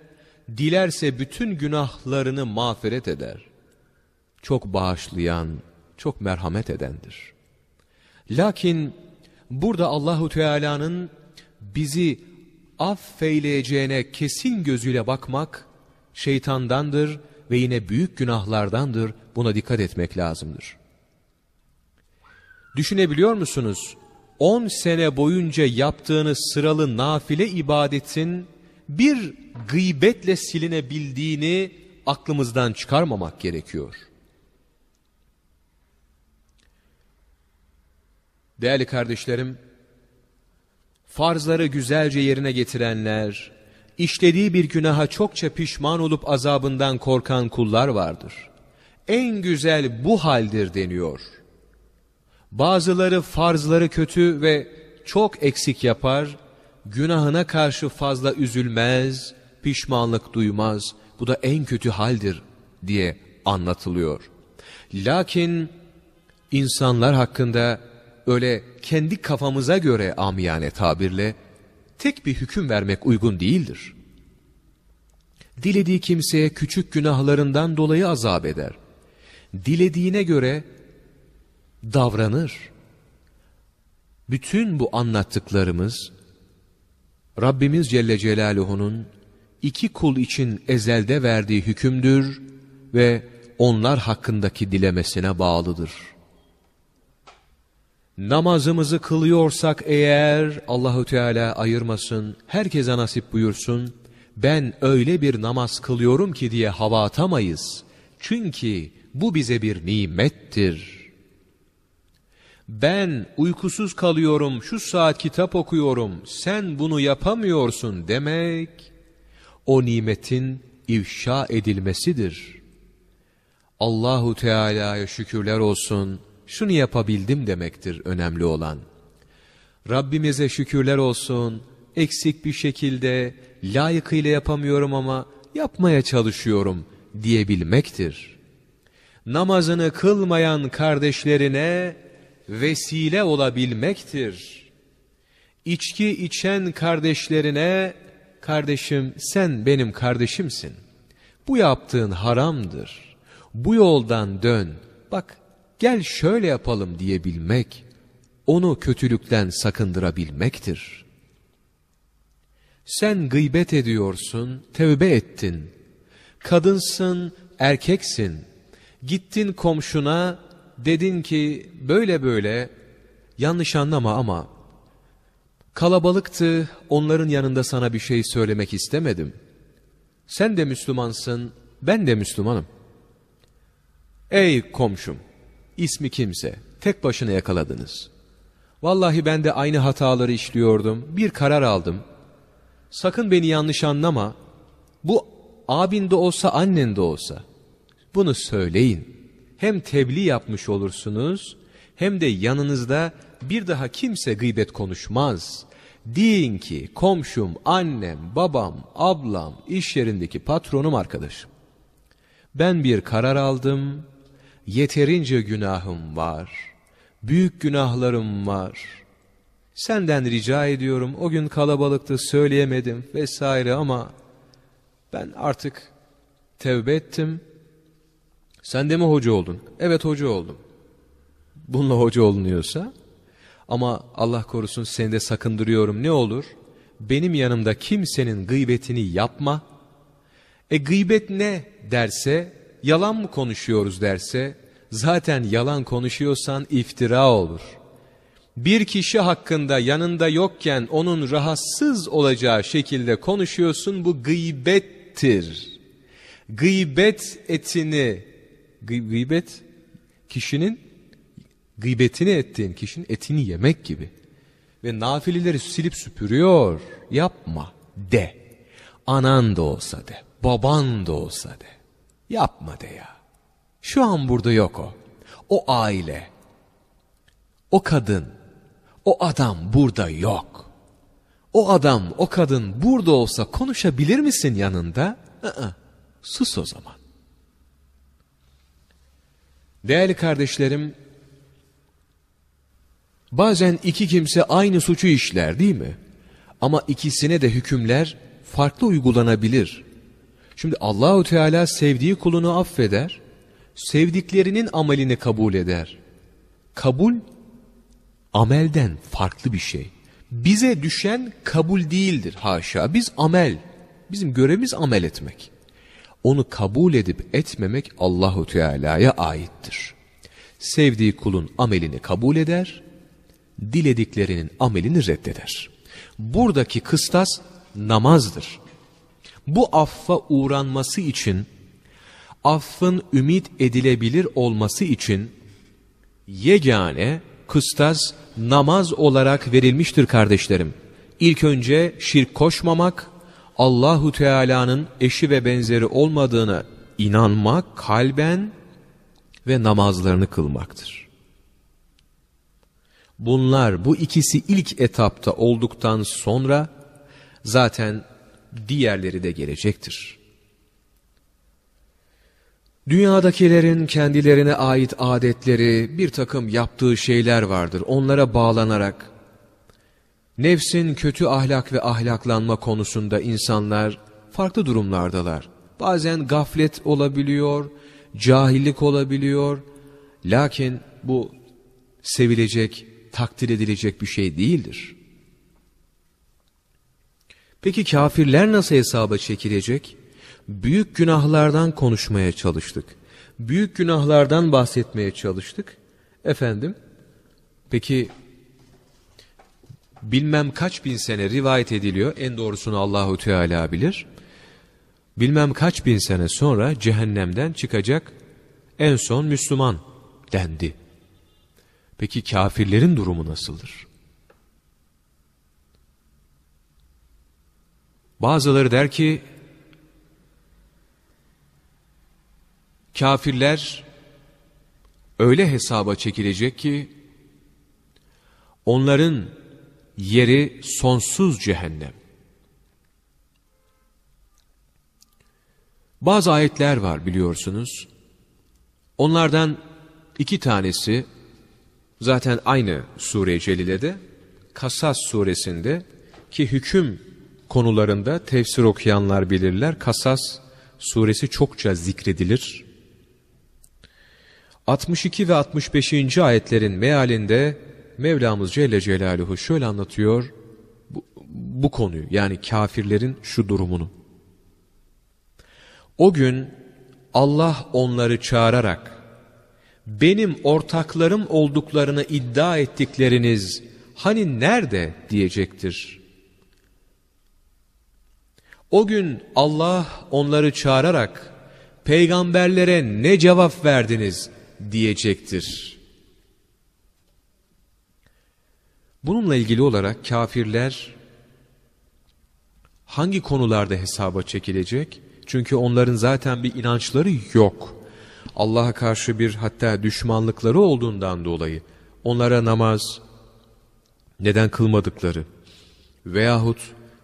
dilerse bütün günahlarını mağfiret eder. Çok bağışlayan, çok merhamet edendir. Lakin burada Allahu Teala'nın bizi affeyleyeceğine kesin gözüyle bakmak şeytandandır ve yine büyük günahlardandır. Buna dikkat etmek lazımdır. Düşünebiliyor musunuz? 10 sene boyunca yaptığınız sıralı nafile ibadetin bir gıybetle silinebildiğini aklımızdan çıkarmamak gerekiyor. Değerli kardeşlerim, farzları güzelce yerine getirenler, işlediği bir günaha çokça pişman olup azabından korkan kullar vardır. En güzel bu haldir deniyor. Bazıları farzları kötü ve çok eksik yapar, günahına karşı fazla üzülmez, pişmanlık duymaz, bu da en kötü haldir diye anlatılıyor. Lakin insanlar hakkında öyle kendi kafamıza göre amiyane tabirle tek bir hüküm vermek uygun değildir. Dilediği kimseye küçük günahlarından dolayı azap eder. Dilediğine göre davranır. Bütün bu anlattıklarımız Rabbimiz Celle Celaluhu'nun iki kul için ezelde verdiği hükümdür ve onlar hakkındaki dilemesine bağlıdır. Namazımızı kılıyorsak eğer Allahu Teala ayırmasın, herkese nasip buyursun. Ben öyle bir namaz kılıyorum ki diye hava atamayız. Çünkü bu bize bir nimettir. Ben uykusuz kalıyorum, şu saat kitap okuyorum, sen bunu yapamıyorsun demek, o nimetin ifşa edilmesidir. Allahu Teala'ya şükürler olsun, şunu yapabildim demektir önemli olan. Rabbimize şükürler olsun, eksik bir şekilde layıkıyla yapamıyorum ama yapmaya çalışıyorum diyebilmektir. Namazını kılmayan kardeşlerine vesile olabilmektir. İçki içen kardeşlerine, kardeşim sen benim kardeşimsin. Bu yaptığın haramdır. Bu yoldan dön. Bak gel şöyle yapalım diyebilmek, onu kötülükten sakındırabilmektir. Sen gıybet ediyorsun, tevbe ettin. Kadınsın, erkeksin. Gittin komşuna, dedin ki böyle böyle, yanlış anlama ama kalabalıktı, onların yanında sana bir şey söylemek istemedim. Sen de Müslümansın, ben de Müslümanım. Ey komşum, ismi kimse, tek başına yakaladınız. Vallahi ben de aynı hataları işliyordum, bir karar aldım. Sakın beni yanlış anlama, bu abin de olsa annen de olsa, bunu söyleyin. Hem tebliğ yapmış olursunuz, hem de yanınızda bir daha kimse gıybet konuşmaz. Deyin ki komşum, annem, babam, ablam, iş yerindeki patronum, arkadaşım. Ben bir karar aldım, yeterince günahım var, büyük günahlarım var. Senden rica ediyorum, o gün kalabalıktı söyleyemedim vesaire ama ben artık tevbe ettim. Sen de mi hoca oldun? Evet hoca oldum. Bununla hoca olunuyorsa ama Allah korusun seni de sakındırıyorum ne olur? Benim yanımda kimsenin gıybetini yapma. E gıybet ne derse yalan mı konuşuyoruz derse, zaten yalan konuşuyorsan iftira olur. Bir kişi hakkında yanında yokken onun rahatsız olacağı şekilde konuşuyorsun bu gıybettir. Gıybet etini, gıybet kişinin gıybetini ettiğin kişinin etini yemek gibi. Ve nafilileri silip süpürüyor. Yapma de. Anan da olsa de. Baban da olsa de. Yapma de ya. Şu an burada yok o. O aile, o kadın, o adam burada yok. O adam, o kadın burada olsa konuşabilir misin yanında? Aa, sus o zaman. Değerli kardeşlerim, bazen iki kimse aynı suçu işler değil mi? Ama ikisine de hükümler farklı uygulanabilir. Şimdi Allahu Teala sevdiği kulunu affeder, sevdiklerinin amelini kabul eder. Kabul amelden farklı bir şey. Bize düşen kabul değildir haşa. Biz amel, bizim görevimiz amel etmek. Onu kabul edip etmemek Allahu Teala'ya aittir. Sevdiği kulun amelini kabul eder, dilediklerinin amelini reddeder. Buradaki kıstas namazdır. Bu affa uğranması için, affın ümit edilebilir olması için yegane kıstas namaz olarak verilmiştir kardeşlerim. İlk önce şirk koşmamak, Allahu Teala'nın eşi ve benzeri olmadığına inanmak kalben ve namazlarını kılmaktır. Bunlar bu ikisi ilk etapta olduktan sonra zaten diğerleri de gelecektir. Dünyadakilerin kendilerine ait adetleri, bir takım yaptığı şeyler vardır. Onlara bağlanarak, nefsin kötü ahlak ve ahlaklanma konusunda insanlar farklı durumlardalar. Bazen gaflet olabiliyor, cahillik olabiliyor. Lakin bu sevilecek, takdir edilecek bir şey değildir. Peki kafirler nasıl hesaba çekilecek? Büyük günahlardan konuşmaya çalıştık. Büyük günahlardan bahsetmeye çalıştık. Efendim, peki bilmem kaç bin sene rivayet ediliyor. En doğrusunu Allahu Teala bilir. Bilmem kaç bin sene sonra cehennemden çıkacak en son Müslüman dendi. Peki kafirlerin durumu nasıldır? Bazıları der ki kafirler öyle hesaba çekilecek ki onların yeri sonsuz cehennem. Bazı ayetler var biliyorsunuz. Onlardan iki tanesi zaten aynı sure-i celilede Kasas suresinde ki hüküm konularında tefsir okuyanlar bilirler. Kasas suresi çokça zikredilir. 62 ve 65. ayetlerin mealinde Mevlamız Celle Celaluhu şöyle anlatıyor bu, bu konuyu yani kafirlerin şu durumunu. O gün Allah onları çağırarak benim ortaklarım olduklarını iddia ettikleriniz hani nerede diyecektir. O gün Allah onları çağırarak peygamberlere ne cevap verdiniz diyecektir. Bununla ilgili olarak kafirler hangi konularda hesaba çekilecek? Çünkü onların zaten bir inançları yok. Allah'a karşı bir hatta düşmanlıkları olduğundan dolayı onlara namaz neden kılmadıkları veyahut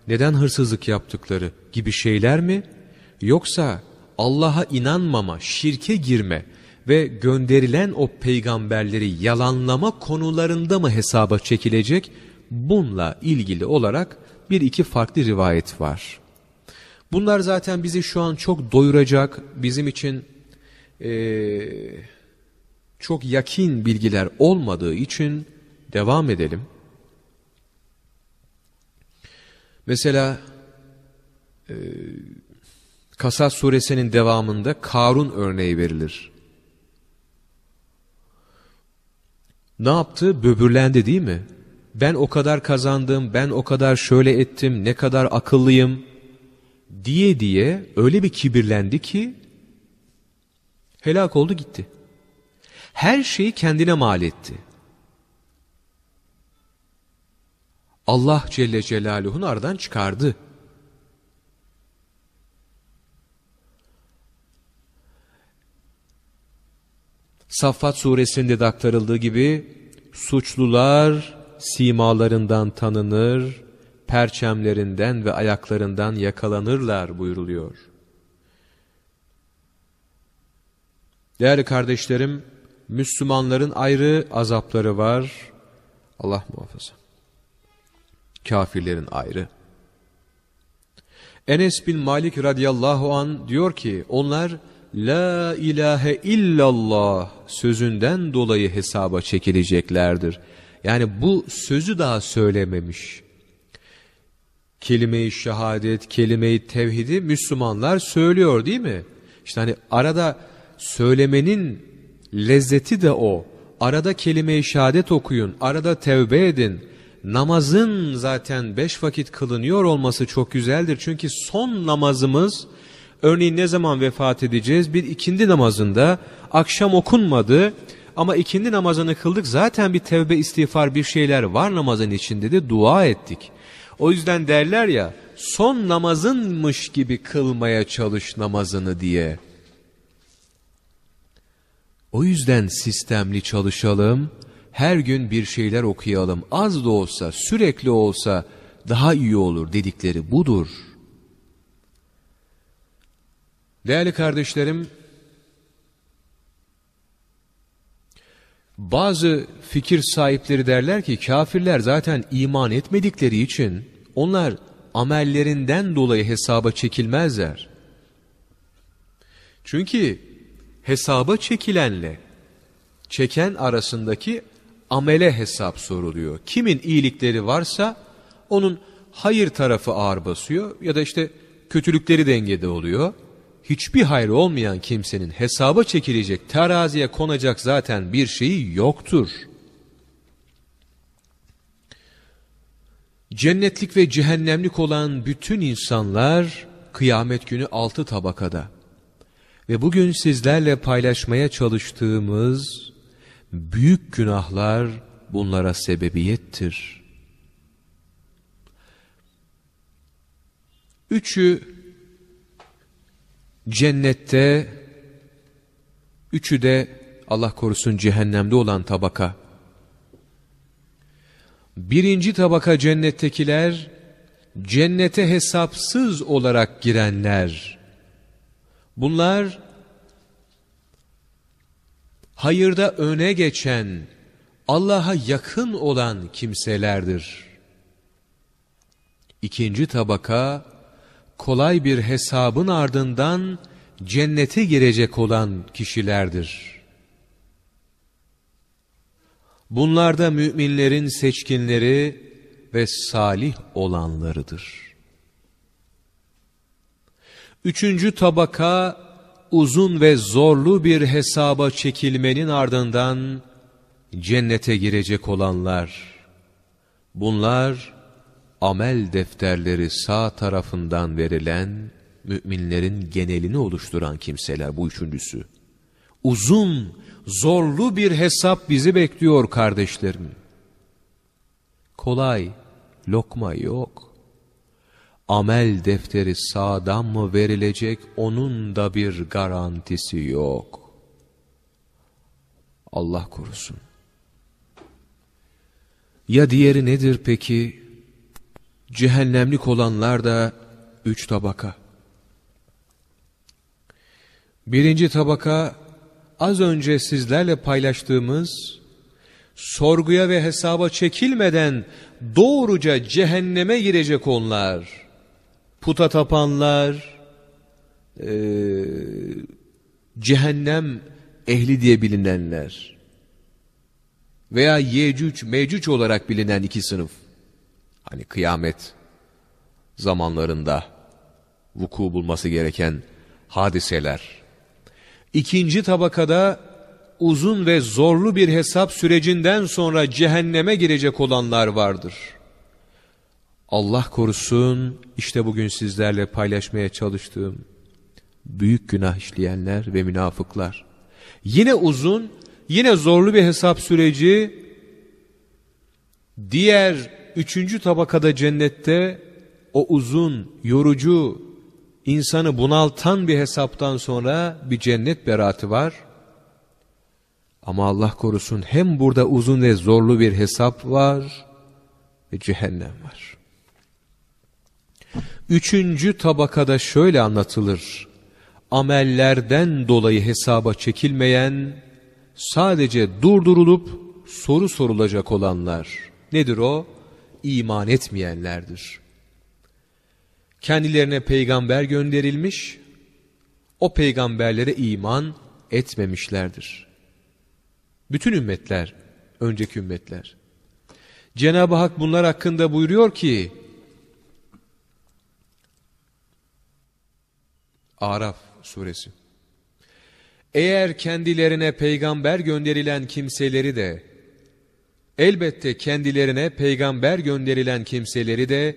neden hırsızlık yaptıkları gibi şeyler mi? Yoksa Allah'a inanmama, şirke girme ve gönderilen o peygamberleri yalanlama konularında mı hesaba çekilecek? Bununla ilgili olarak bir iki farklı rivayet var. Bunlar zaten bizi şu an çok doyuracak, bizim için ee, çok yakin bilgiler olmadığı için devam edelim. Mesela e, Kasas suresinin devamında Karun örneği verilir. Ne yaptı? Böbürlendi değil mi? Ben o kadar kazandım, ben o kadar şöyle ettim, ne kadar akıllıyım diye diye öyle bir kibirlendi ki helak oldu gitti. Her şeyi kendine mal etti. Allah Celle Celaluhu'nu aradan çıkardı. Saffat suresinde de aktarıldığı gibi suçlular simalarından tanınır, perçemlerinden ve ayaklarından yakalanırlar buyuruluyor. Değerli kardeşlerim, Müslümanların ayrı azapları var. Allah muhafaza. Kafirlerin ayrı. Enes bin Malik radıyallahu an diyor ki onlar La ilahe illallah sözünden dolayı hesaba çekileceklerdir. Yani bu sözü daha söylememiş. Kelime-i şehadet, kelime-i tevhidi Müslümanlar söylüyor değil mi? İşte hani arada söylemenin lezzeti de o. Arada kelime-i şehadet okuyun, arada tevbe edin. Namazın zaten beş vakit kılınıyor olması çok güzeldir. Çünkü son namazımız, örneğin ne zaman vefat edeceğiz? Bir ikindi namazında akşam okunmadı ama ikindi namazını kıldık. Zaten bir tevbe istiğfar bir şeyler var namazın içinde de dua ettik. O yüzden derler ya son namazınmış gibi kılmaya çalış namazını diye. O yüzden sistemli çalışalım, her gün bir şeyler okuyalım. Az da olsa, sürekli olsa daha iyi olur dedikleri budur. Değerli kardeşlerim, bazı fikir sahipleri derler ki kafirler zaten iman etmedikleri için onlar amellerinden dolayı hesaba çekilmezler. Çünkü hesaba çekilenle çeken arasındaki amele hesap soruluyor. Kimin iyilikleri varsa onun hayır tarafı ağır basıyor ya da işte kötülükleri dengede oluyor. Hiçbir hayır olmayan kimsenin hesaba çekilecek, teraziye konacak zaten bir şeyi yoktur. Cennetlik ve cehennemlik olan bütün insanlar kıyamet günü altı tabakada. Ve bugün sizlerle paylaşmaya çalıştığımız büyük günahlar bunlara sebebiyettir. Üçü cennette, üçü de Allah korusun cehennemde olan tabaka. Birinci tabaka cennettekiler, cennete hesapsız olarak girenler. Bunlar hayırda öne geçen, Allah'a yakın olan kimselerdir. İkinci tabaka, kolay bir hesabın ardından cennete girecek olan kişilerdir. Bunlarda müminlerin seçkinleri ve salih olanlarıdır. Üçüncü tabaka uzun ve zorlu bir hesaba çekilmenin ardından cennete girecek olanlar. Bunlar amel defterleri sağ tarafından verilen müminlerin genelini oluşturan kimseler bu üçüncüsü. Uzun, zorlu bir hesap bizi bekliyor kardeşlerim. Kolay, lokma yok. Amel defteri sağdan mı verilecek onun da bir garantisi yok. Allah korusun. Ya diğeri nedir peki? Cehennemlik olanlar da üç tabaka. Birinci tabaka az önce sizlerle paylaştığımız sorguya ve hesaba çekilmeden doğruca cehenneme girecek onlar. Puta tapanlar, e, cehennem ehli diye bilinenler veya Yecüc, Mecüc olarak bilinen iki sınıf. Hani kıyamet zamanlarında vuku bulması gereken hadiseler. İkinci tabakada uzun ve zorlu bir hesap sürecinden sonra cehenneme girecek olanlar vardır. Allah korusun işte bugün sizlerle paylaşmaya çalıştığım büyük günah işleyenler ve münafıklar. Yine uzun, yine zorlu bir hesap süreci diğer üçüncü tabakada cennette o uzun, yorucu, insanı bunaltan bir hesaptan sonra bir cennet beratı var. Ama Allah korusun hem burada uzun ve zorlu bir hesap var ve cehennem var. Üçüncü tabakada şöyle anlatılır. Amellerden dolayı hesaba çekilmeyen, sadece durdurulup soru sorulacak olanlar. Nedir o? İman etmeyenlerdir. Kendilerine peygamber gönderilmiş, o peygamberlere iman etmemişlerdir. Bütün ümmetler, önceki ümmetler. Cenab-ı Hak bunlar hakkında buyuruyor ki, Araf suresi. Eğer kendilerine peygamber gönderilen kimseleri de, elbette kendilerine peygamber gönderilen kimseleri de,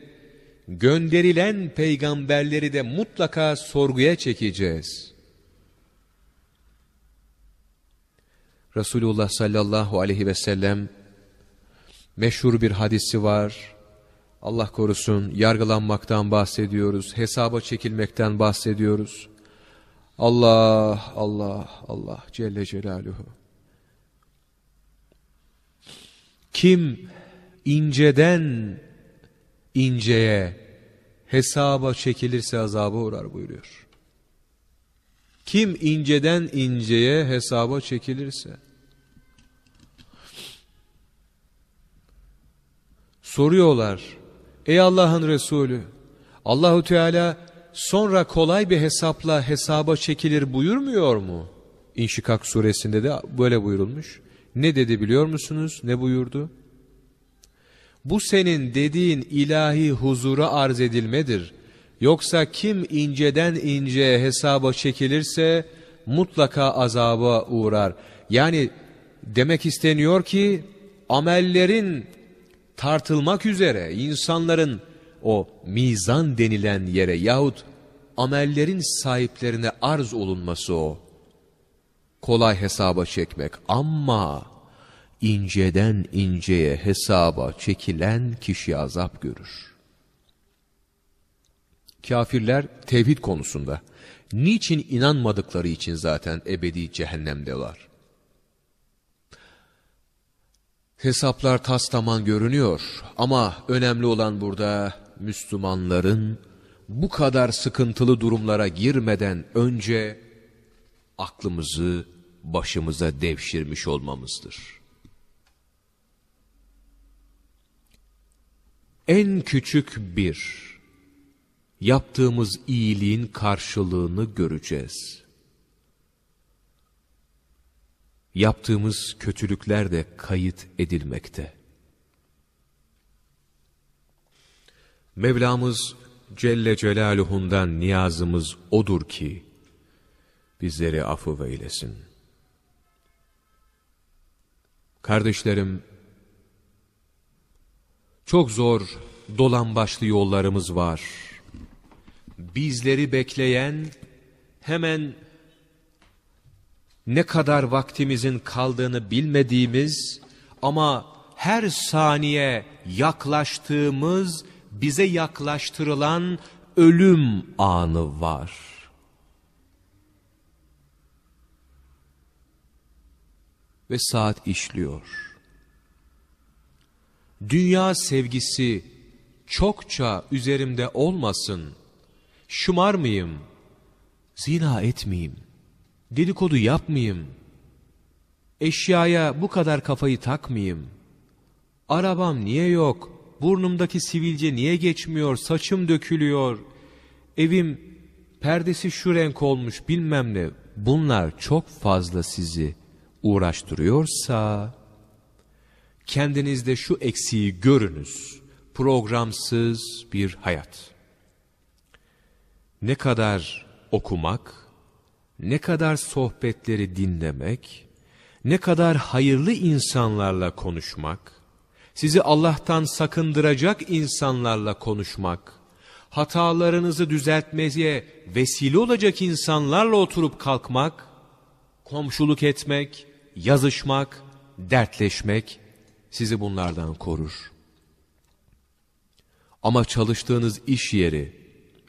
gönderilen peygamberleri de mutlaka sorguya çekeceğiz. Resulullah sallallahu aleyhi ve sellem meşhur bir hadisi var. Allah korusun yargılanmaktan bahsediyoruz, hesaba çekilmekten bahsediyoruz. Allah, Allah, Allah Celle Celaluhu. Kim inceden inceye hesaba çekilirse azaba uğrar buyuruyor. Kim inceden inceye hesaba çekilirse. Soruyorlar. Ey Allah'ın Resulü, Allahu Teala sonra kolay bir hesapla hesaba çekilir buyurmuyor mu? İnşikak suresinde de böyle buyurulmuş. Ne dedi biliyor musunuz? Ne buyurdu? Bu senin dediğin ilahi huzura arz edilmedir. Yoksa kim inceden inceye hesaba çekilirse mutlaka azaba uğrar. Yani demek isteniyor ki amellerin tartılmak üzere insanların o mizan denilen yere yahut amellerin sahiplerine arz olunması o. Kolay hesaba çekmek ama inceden inceye hesaba çekilen kişi azap görür. Kafirler tevhid konusunda niçin inanmadıkları için zaten ebedi cehennemde var. Hesaplar tas taman görünüyor ama önemli olan burada Müslümanların bu kadar sıkıntılı durumlara girmeden önce aklımızı başımıza devşirmiş olmamızdır. En küçük bir yaptığımız iyiliğin karşılığını göreceğiz. Yaptığımız kötülükler de kayıt edilmekte. Mevlamız Celle Celaluhu'ndan niyazımız odur ki, bizleri affı eylesin. Kardeşlerim, çok zor dolan başlı yollarımız var. Bizleri bekleyen hemen ne kadar vaktimizin kaldığını bilmediğimiz ama her saniye yaklaştığımız, bize yaklaştırılan ölüm anı var. Ve saat işliyor. Dünya sevgisi çokça üzerimde olmasın. Şımar mıyım? Zina etmeyeyim. Dedikodu yapmayayım, eşyaya bu kadar kafayı takmayayım, arabam niye yok, burnumdaki sivilce niye geçmiyor, saçım dökülüyor, evim perdesi şu renk olmuş bilmem ne, bunlar çok fazla sizi uğraştırıyorsa, kendinizde şu eksiği görünüz, programsız bir hayat. Ne kadar okumak, ne kadar sohbetleri dinlemek, ne kadar hayırlı insanlarla konuşmak, sizi Allah'tan sakındıracak insanlarla konuşmak, hatalarınızı düzeltmeye vesile olacak insanlarla oturup kalkmak, komşuluk etmek, yazışmak, dertleşmek sizi bunlardan korur. Ama çalıştığınız iş yeri,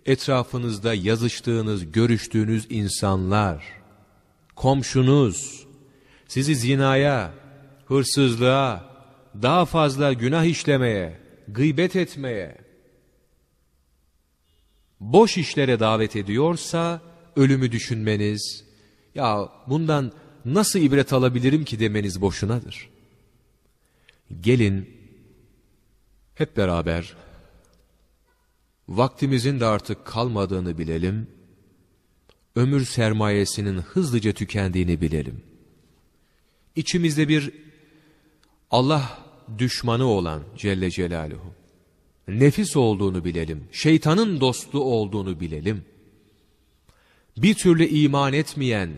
etrafınızda yazıştığınız, görüştüğünüz insanlar, komşunuz, sizi zinaya, hırsızlığa, daha fazla günah işlemeye, gıybet etmeye, boş işlere davet ediyorsa ölümü düşünmeniz, ya bundan nasıl ibret alabilirim ki demeniz boşunadır. Gelin hep beraber vaktimizin de artık kalmadığını bilelim, ömür sermayesinin hızlıca tükendiğini bilelim. İçimizde bir Allah düşmanı olan Celle Celaluhu, nefis olduğunu bilelim, şeytanın dostu olduğunu bilelim. Bir türlü iman etmeyen,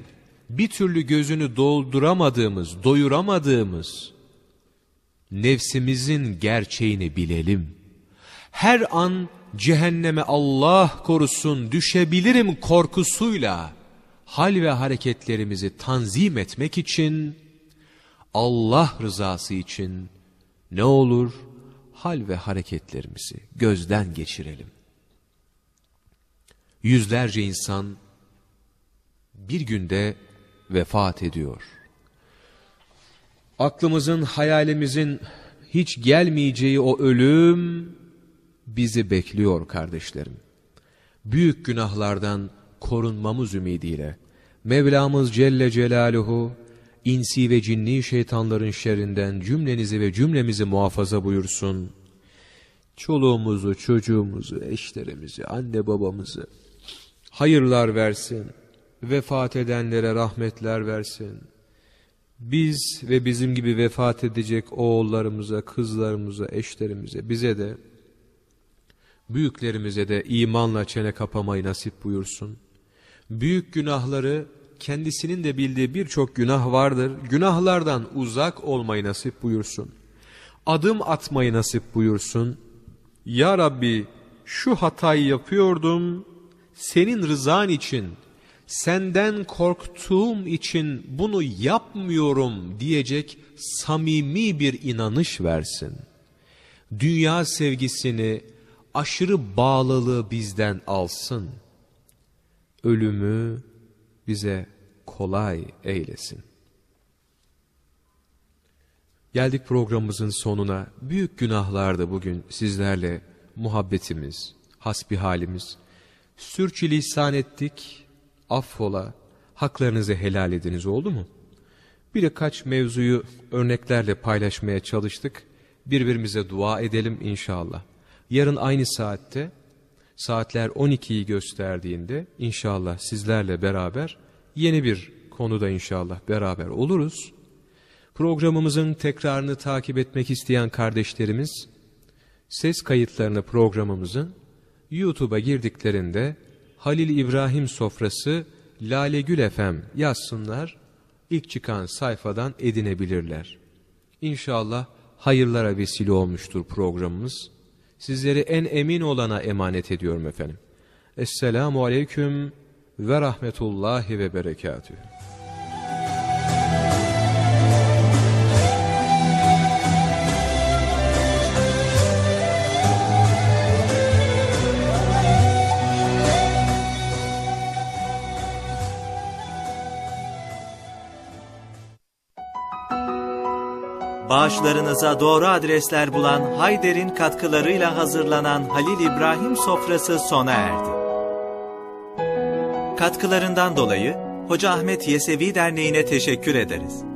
bir türlü gözünü dolduramadığımız, doyuramadığımız nefsimizin gerçeğini bilelim. Her an cehenneme Allah korusun düşebilirim korkusuyla hal ve hareketlerimizi tanzim etmek için Allah rızası için ne olur hal ve hareketlerimizi gözden geçirelim. Yüzlerce insan bir günde vefat ediyor. Aklımızın, hayalimizin hiç gelmeyeceği o ölüm bizi bekliyor kardeşlerim. Büyük günahlardan korunmamız ümidiyle Mevlamız Celle Celaluhu insi ve cinni şeytanların şerrinden cümlenizi ve cümlemizi muhafaza buyursun. Çoluğumuzu, çocuğumuzu, eşlerimizi, anne babamızı hayırlar versin. Vefat edenlere rahmetler versin. Biz ve bizim gibi vefat edecek oğullarımıza, kızlarımıza, eşlerimize, bize de büyüklerimize de imanla çene kapamayı nasip buyursun. Büyük günahları kendisinin de bildiği birçok günah vardır. Günahlardan uzak olmayı nasip buyursun. Adım atmayı nasip buyursun. Ya Rabbi şu hatayı yapıyordum, senin rızan için, senden korktuğum için bunu yapmıyorum diyecek samimi bir inanış versin. Dünya sevgisini, aşırı bağlılığı bizden alsın. Ölümü bize kolay eylesin. Geldik programımızın sonuna. Büyük günahlarda bugün sizlerle muhabbetimiz, hasbihalimiz. Sürçülisan ettik, affola, haklarınızı helal ediniz oldu mu? Birkaç mevzuyu örneklerle paylaşmaya çalıştık. Birbirimize dua edelim inşallah. Yarın aynı saatte saatler 12'yi gösterdiğinde inşallah sizlerle beraber yeni bir konuda inşallah beraber oluruz. Programımızın tekrarını takip etmek isteyen kardeşlerimiz ses kayıtlarını programımızın YouTube'a girdiklerinde Halil İbrahim Sofrası Lale Gül FM yazsınlar. ilk çıkan sayfadan edinebilirler. İnşallah hayırlara vesile olmuştur programımız. Sizleri en emin olana emanet ediyorum efendim. Esselamu Aleyküm ve Rahmetullahi ve Berekatühü. Bağışlarınıza doğru adresler bulan Hayder'in katkılarıyla hazırlanan Halil İbrahim sofrası sona erdi. Katkılarından dolayı Hoca Ahmet Yesevi Derneği'ne teşekkür ederiz.